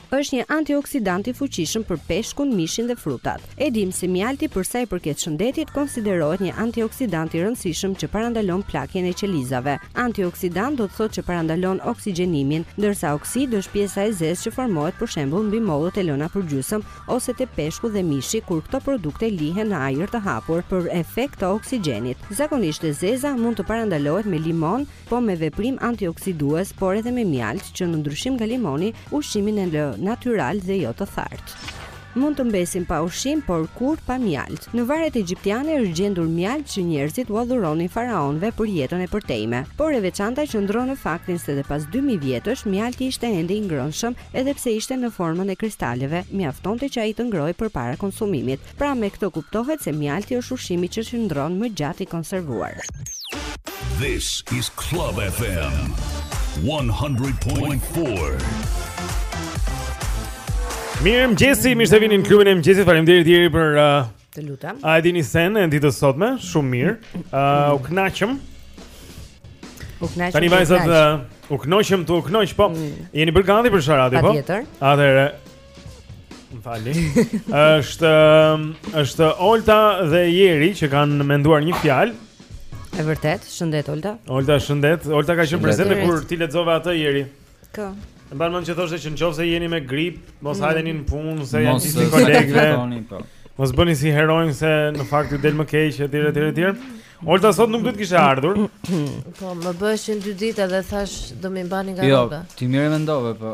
Është një antioksidant i fuqishëm për peshkun, mishin dhe frutat. E dimë se mjalti për sa i përket shëndetit konsiderohet një antioksidant i rëndësishëm që parandalon plakjen e qelizave. Antioksidant do të thotë që parandalon oksigjenimin, ndërsa oksid është pjesa e zezë që formohet për shembull mbi mollët e lëna përgjysëm ose te peshku dhe mishi kur këto produkte lihen në ajër të hapur për efekt të oksigjenit. Zakonisht e zeza mund të parandalohet me limon po me veprim antioksidues por edhe me mjaltë që në ndryshim nga limoni Ushqimin e lë natyral dhe jo të thartë. Mund të mbesim pa ushqim, por kurrë pa mjaltë. Në varret egjiptiane është gjetur mjaltë që njerëzit ua dhuronin faraonëve për jetën e përtejme. Por e veçanta qëndron në faktin se dhe pas dy mijë vjetësh mjalti ishte ende i ngrënshëm, edhe pse ishte në formën e kristaleve, mjaftonte që ai të ngrohej përpara konsumimit. Pra me këtë kuptohet se mjalti është ushqimi që qëndron më gjatë i konservuar. This is Club FM 100.4. Mirëmëngjesi, mirë se vini në klubin e mëngjesit Faleminderit Deri për uh, Të lutem A e dini senë e ditës sotme Shumë mirë uh, U kënaqëm U kënaqëm Tani vajzat uh, U knaqëm tu u knaq po mm. Jeni pra gati për sharadë po? Patjetër Atëherë Falni. Është është Olta dhe Jeri që kanë menduar një fjalë. E vërtet, shëndet Olta. Olta shëndet. Olta ka qenë prezente kur ti lexove atë Jeri. Kë? Mban mend që thoshte që nëse jeni me grip, mos mm. hajdeni në punë, se ia ngjisni kolegëve. Po. Mos bëni si heronj se në fakt ju del më keq etj etj etj. Olta sot nuk duhet të kishe ardhur. Po, më bëheshin dy ditë dhe thashë do më mbani nga jo, rroga. Jo, ti mirë mendove, po.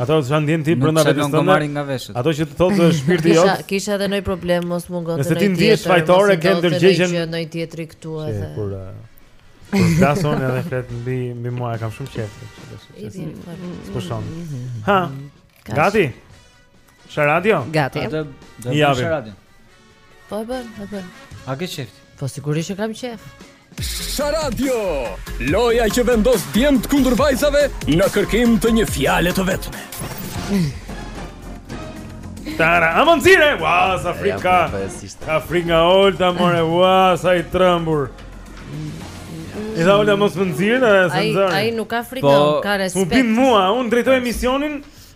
Ato që ndjen ti brenda vetes tënde. Nuk marrin nga veshët. Ato që të thotë shpirti jot. Kisha kisha edhe ndonjë problem, mos mungon të ndonjë. Nëse ti ndihesh fajtor e ke ndërgjegjen në ndonjë tjetri këtu edhe. Kur eh, kur plason edhe flet mbi mbi mua kam shumë qejf. Po shon. Ha. Gati. Sharadio? Gati Atë do të sharadio Po e bën, e bën A ke qejf? Po sigurisht që kam qejf Sharadio Loja që vendos djemtë kundër vajzave Në kërkim të një fjale të vetme Tara, a më nëzire Ua, sa frikë ka Ka frikë nga Olta, more Ua, sa i trembur I tha Olta mos më nëzire Ai nuk ka frikë, po, ka respekt Po, m'u bind mua, unë drejtoj emisionin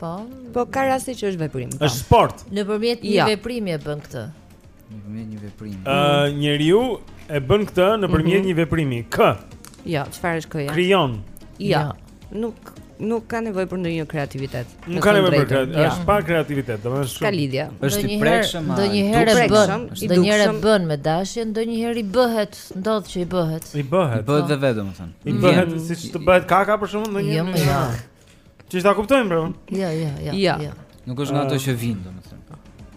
Po. Po ka raste që është veprim. Po. Është sport. Nëpërmjet një ja. Jo. veprimi e bën këtë. Nëpërmjet një veprimi. Ë uh, njeriu e bën këtë nëpërmjet mm -hmm. një veprimi. K. Jo, çfarë është kjo? Krijon. Jo. Ja. Nuk nuk ka nevojë për ndonjë kreativitet. Nuk ka nevojë për kreativitet. Ja. Është pa kreativitet, domethënë është. Ka lidhje. Është i prekshëm. Ndonjëherë e bën, ndonjëherë e bën me dashje, ndonjëherë i bëhet, ndodh që i bëhet. I bëhet. I bëhet po. vetë, domethënë. I bëhet siç të bëhet kaka për shembull ndonjëherë. Jo, jo. Ti s'ta kuptojmë bro. Jo, jo, jo. Jo. jo. Nuk është nga ato që vijnë, domethënë.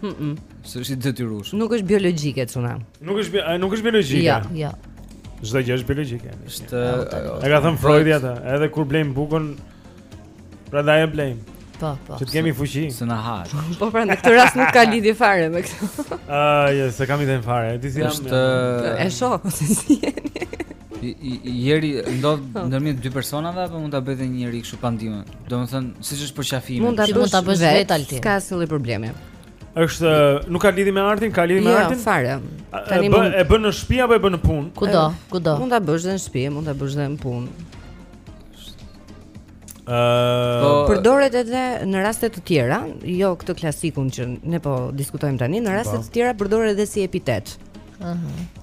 Mhm. S'është i detyrueshëm. Nuk është biologjike çuna. Nuk është nuk është biologjike. Jo, jo. Çdo gjë është biologjike. Është E ka thënë Freudi atë, edhe kur blejmë bukën, prandaj e blejmë. Po, po. Që të kemi fuqi. Se na ha. Po pra, në këtë rast nuk ka lidhje fare me këtë. Ah, jo, s'e kam idenë fare. Di si jam? Është e shoh, se si jeni. Jeri ndodh po. ndërmjet dy personave apo mund ta bëjë edhe një njeri kështu pa ndihmë. Domethënë, siç është përqafimi. Mund ta bësh vetë, vet, alti. S'ka asnjë problem. Është nuk ka lidhje me artin, ka lidhje me jo, artin? Jo, fare. Tani mund e bën në shtëpi apo e bën në punë? Kudo, kudo. Mund ta bësh në shtëpi, mund ta bësh në punë. Uh, po, përdoret edhe në raste të tjera, jo këtë klasikun që ne po diskutojmë tani, në raste po. të tjera përdoret edhe si epitet. Ëh. Uh -huh.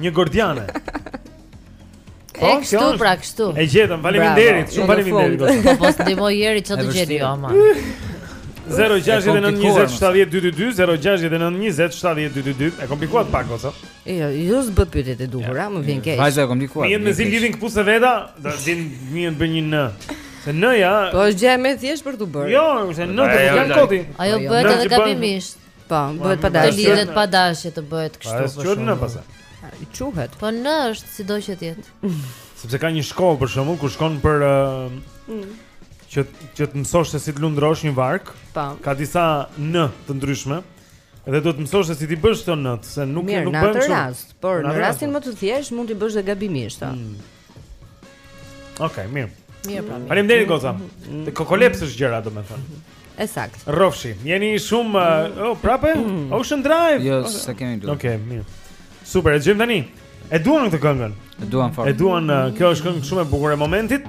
Nyje gordiane. Po, e kështu është... pra kështu. E gjetëm, faleminderit, shumë faleminderit. Po po ndihmoi Jeri çdo të gjeni jo ama. 0692070222 0692070222 e komplikuat pak ose? Jo, ju s'bët pyetjet e duhura, më vjen keq. Vajza e komplikuar. Mirë, mezi lidhin këpucët e veta, do të dinë mirë të bëjnë nyje. Se nyja. Po është gjëja më e thjeshtë për t'u bërë. Jo, se nyje të kanë koti. Ajo po, bëhet edhe gabimisht. Po, bëhet pa dashje. Të lidhet pa dashje të bëhet kështu. Ai është çon në pastaj. Si quhet. Po nyje është sido që të jetë. Sepse ka një shkollë për shembull ku shkon për mm. që që të mësosh se si të lundrosh një varkë. Po. Ka disa nyje të ndryshme. Dhe duhet të mësosh se si t'i bësh këto nyje, se nuk Mirë, nuk bën kështu. Mirë, në atë rast, por në rastin po. më të thjeshtë mund ta bësh dhe gabimisht, a? Mm. Okej, okay, mirë. Mirë, pra. Faleminderit goca. Mhm. Të kokolepsësh gjëra, domethënë. Mm -hmm. E saktë. Rrofshi, jeni shumë uh, oh, prapë mm. Ocean Drive. Jo, yes, s'e kemi duar. Okej, okay, mirë. Super, e gjejmë tani. E duan këtë këngën. E duan fort. E duan, uh, kjo është këngë shumë e bukur e momentit.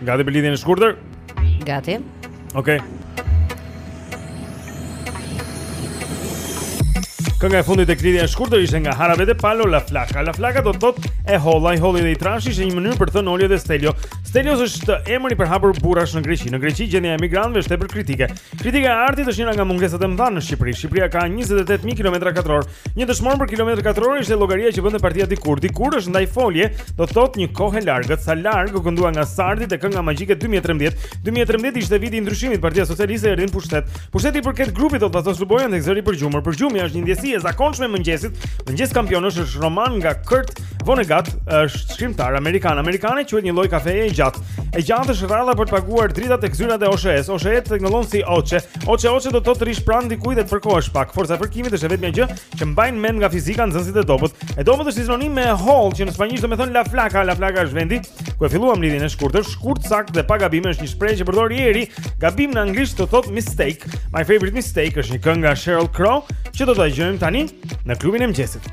Gati për lidhjen e shkurtër? Gati. Okej. Okay. Kënga e fundit te lidhja e shkurtër ishte nga Jarabe de Palo La Flaca. La Flaca do të thotë e holla, i holli dhe i trashi ishte një mënyrë për të thënë Olio dhe Stelio. Stelio është emër i përhapur burrash në Greqi. Në Greqi gjendja e emigrantëve është tepër kritike. Kritika e artit është njëra nga mungesat e mëdha në Shqipëri. Shqipëria ka 28000 km2 Një dëshmor për kilometër katror ishte llogaria që bënte partia dikur. Dikur është ndajfolje, do të thotë një kohë e largët, sa larg u këndua nga Sardi te kënga magjike 2013. 2013 ishte viti i ndryshimit, Partia Socialiste erdhi në pushtet. Pushteti i përket grupit thotë Fatos Lubonja tek zëri përgjumur. Përgjumja është një ndjesi e zakonshme e mëngjesit. Mëngjes kampionësh është roman nga Kurt Vonnegut, është shkrimtar amerikan. Amerikane quhet një lloj kafeje e gjatë. E gjatë është radha për të paguar dritat tek zyrat e OSHE-s. OSHE tingëllon si OCE, Oçe oçe do të thotë të rrish pranë dikujt dhe të fërkohesh pak. Forca e fërkimit është e vetmja gjë që mbajnë mend nga fizika nxënësit e dobët. E dobët është sinonim me hollë që në spanjisht domethënë la flaca, la flaca është vendi ku e filluam lidhjen e shkurtër, shkurt, saktë dhe pa gabime është një shprehje që përdori Eri. Gabim në anglisht do të thotë mistake. My favorite mistake është një këngë nga Sheryl Crow që do ta dëgjojmë tani në klubin e mëngjesit.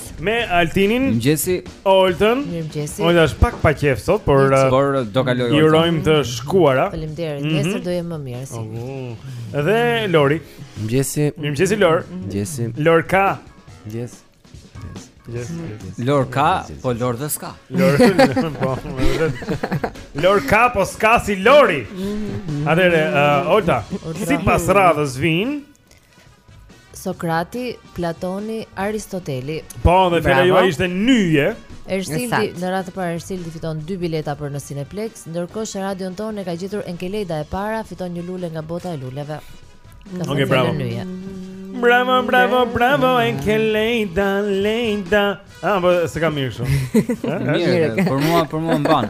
Me Altinin. Mirëmëngjesi. Oltën. Mirëmëngjesi. Olta është pak pa qejf sot, por uh, por uh, do kalojë. I urojmë të shkuara. Faleminderit. Mhm. Nesër do jem më mirë si. Oh. Dhe Lori. Mirëmëngjesi. Mirëmëngjesi Lori. Mirëmëngjesi. Lor ka. Mëngjes. Yes, yes. Lor ka, po Lor dhe s'ka. Lor, po, Lor ka, po s'ka si Lori. Mhm. Atëherë, uh, Olta, sipas radhës vijnë, Sokrati, Platoni, Aristoteli. Po, dhe fjala juaj ishte nyje. Ersildi, në radhë të parë Ersildi fiton 2 bileta për në Cineplex, ndërkohë që radion tonë e ka gjetur Enkelejda e para, fiton një lule nga bota e luleve. Okej, okay, bravo. Nyje. Bravo, bravo, bravo, Enkelejda, Lejda A, ah, po, s'e ka mirë shumë Mirë, për mua, për mua mban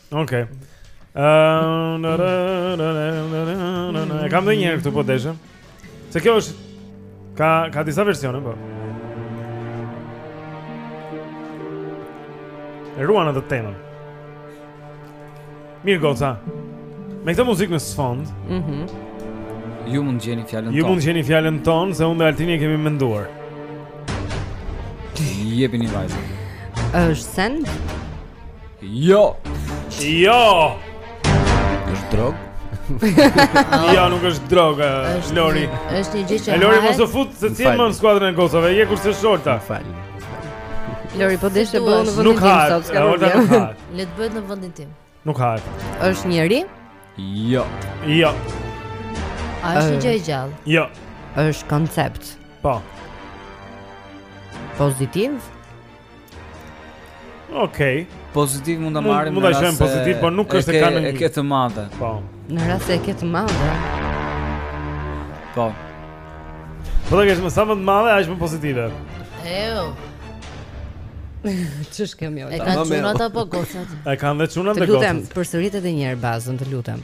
Okej. Ëm, na na na na na na. E kam dhe një herë këtu po deshe. Se kjo është ka ka disa versione, po. E ruan atë temën. Mirë goca. Me këtë muzikë në sfond. Mhm. Mm ju mund të gjeni fjalën tonë. Ju mund të gjeni fjalën tonë se unë dhe Altini e kemi menduar. Jepini vajza. Është send? Jo. Jo. Është drogë? jo, nuk është drogë, Lori. Është një gjë që. Lori mos u fut se ti je në skuadrën e gocave, je kurse shorta. Fal. Lori po deshe bëhu në vendin tim sot, s'ka problem. Le të bëhet në vendin tim. Nuk ha. Është njeri? Jo. Jo. A është gjë e gjallë? Jo. Është koncept. Po. Pozitiv? Okej. Okay. Pozitiv mund ta marrim. Mund ta shojmë pozitiv, por nuk është se kanë e ke të madhe. Po. Në rast se e ke të madhe. Po. Po do të kesh më sa më të madhe, aq më pozitive. Ew. Çish kam jo. E kanë çunat apo gocat? E kanë dhe çunat dhe gocat. Të lutem, përsërite edhe një herë bazën, të lutem.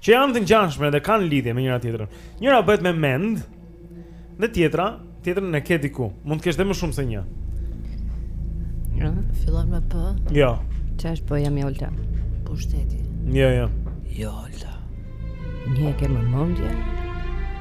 që janë të ngjashme dhe kanë lidhje me njëra-tjetrën. Njëra bëhet me mend dhe tjetra, tjetrën e ke diku. Mund të kesh dhe më shumë se një. Ja, fillon me P. Jo. Çfarë është bëja me Olta? Pushteti. Jo, jo. Jo, Olta. Një e ke në mendje?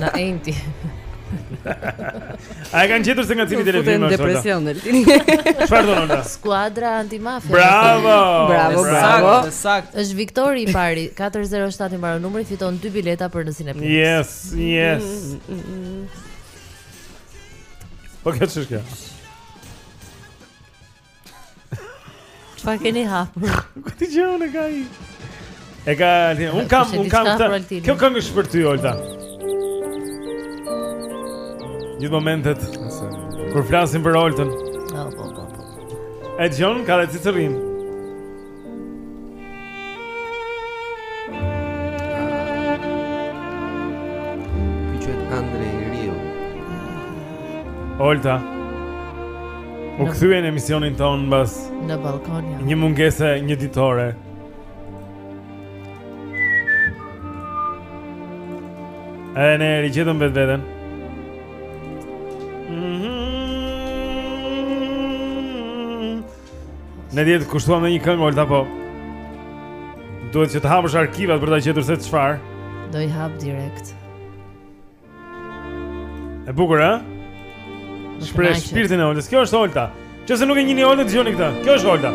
Na enti. A e kanë gjetur se nga cili televizor është? Depresion del. Çfarë donin ata? Skuadra antimafia. Bravo. Bravo, bravo. Saktë. Është Viktori i pari, 407 i mbaron numri, fiton dy bileta për në Cineplex. Yes, yes. Mm, mm, mm, po këtë çështje. Çfarë keni hapur? Ku t'i gjej unë, ka i? E ka, un kam, un kam këtë. Kjo këngë është për ty, Olta. Gjithë momentet kur flasim për Oltën. Po, po, po. E dgjon, ka cicërim. Olta. U kthye në emisionin tonë mbas në balkon. Një mungese njëditore. Edhe ne rigjetëm vetveten. Ne dje të kushtuam dhe një këngë, Olta, po Duhet që të hapësh arkivat për ta gjetur se çfarë Do i hap direkt E bukur, e? Shpreh shpirtin e Oltës, kjo është Olta Që nëse nuk e njihni Oltën, dëgjoni këtë Kjo është Olta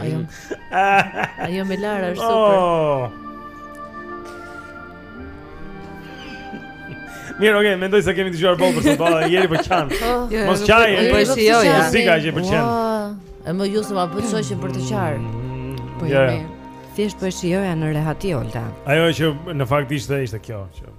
Ajo. Ajo me Lara është super. Oh. Mirë, okay, mendoj se kemi dëgjuar boll për sot, boll se njëri po qan. Oh. Jo, Mos qaj, po, po si jo, ja. Muzika që pëlqen. E më ju s'ma bën shoqe për të qarë. Mm, po jo. Thjesht po e shijoja në rehati Olta. Ajo që në fakt ishte ishte kjo që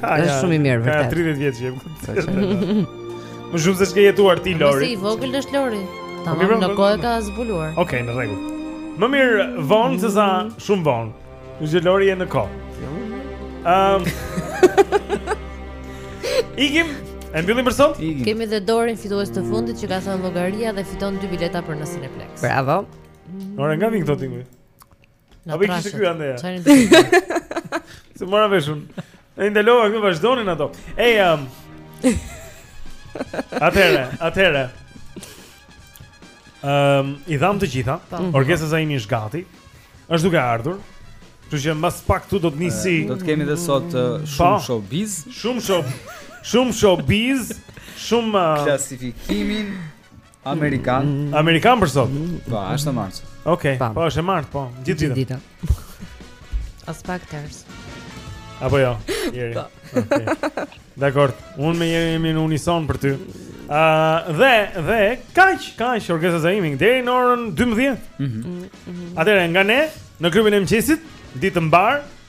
Ka është shumë i mirë vërtet. Ka 30 vjet që. Më shumë se ç'ke jetuar ti Lori. Si i vogël është Lori. Po, Tamam pra, në po, kohë po. ka zbuluar. Okej, okay, në rregull. Më mirë vonë se sa shumë vonë. Je ende Lori në kohë. Ehm. Ikim E mbyllim për sot? Kemi dhe Dorin fitues të fundit që ka thënë llogaria dhe fiton dy bileta për në Cineplex. Bravo. Ore nga vin këto tingujt? Na bëj kishë ky andej. S'e mora vesh unë. Unë ndalova këtu vazhdonin ato. Ej. Um, atëherë, atëherë. Ehm, um, i dhamë të gjitha. Po. Mhm. Orkestra e Saimirit është gati. Është duke ardhur. Kështu që mbas pak këtu do të nisi. Do të kemi edhe sot uh, shumë po. showbiz. Shumë show. Shumë showbiz. Shumë uh, klasifikimin. Amerikan. Amerikan për sot. Po, është e martë. Okej, okay, po është e martë, po. Gjithë ditën. As pak tërës. Apo jo, jeri. Po. Okay. Dakord, unë me Jerin jemi në unison për ty. Uh, dhe, dhe, kaq, kaq, orkestra Zaimi, deri në orën 12. Mm -hmm. mm -hmm. Atëherë, nga ne, në klubin e mëngjesit, ditë mbarë,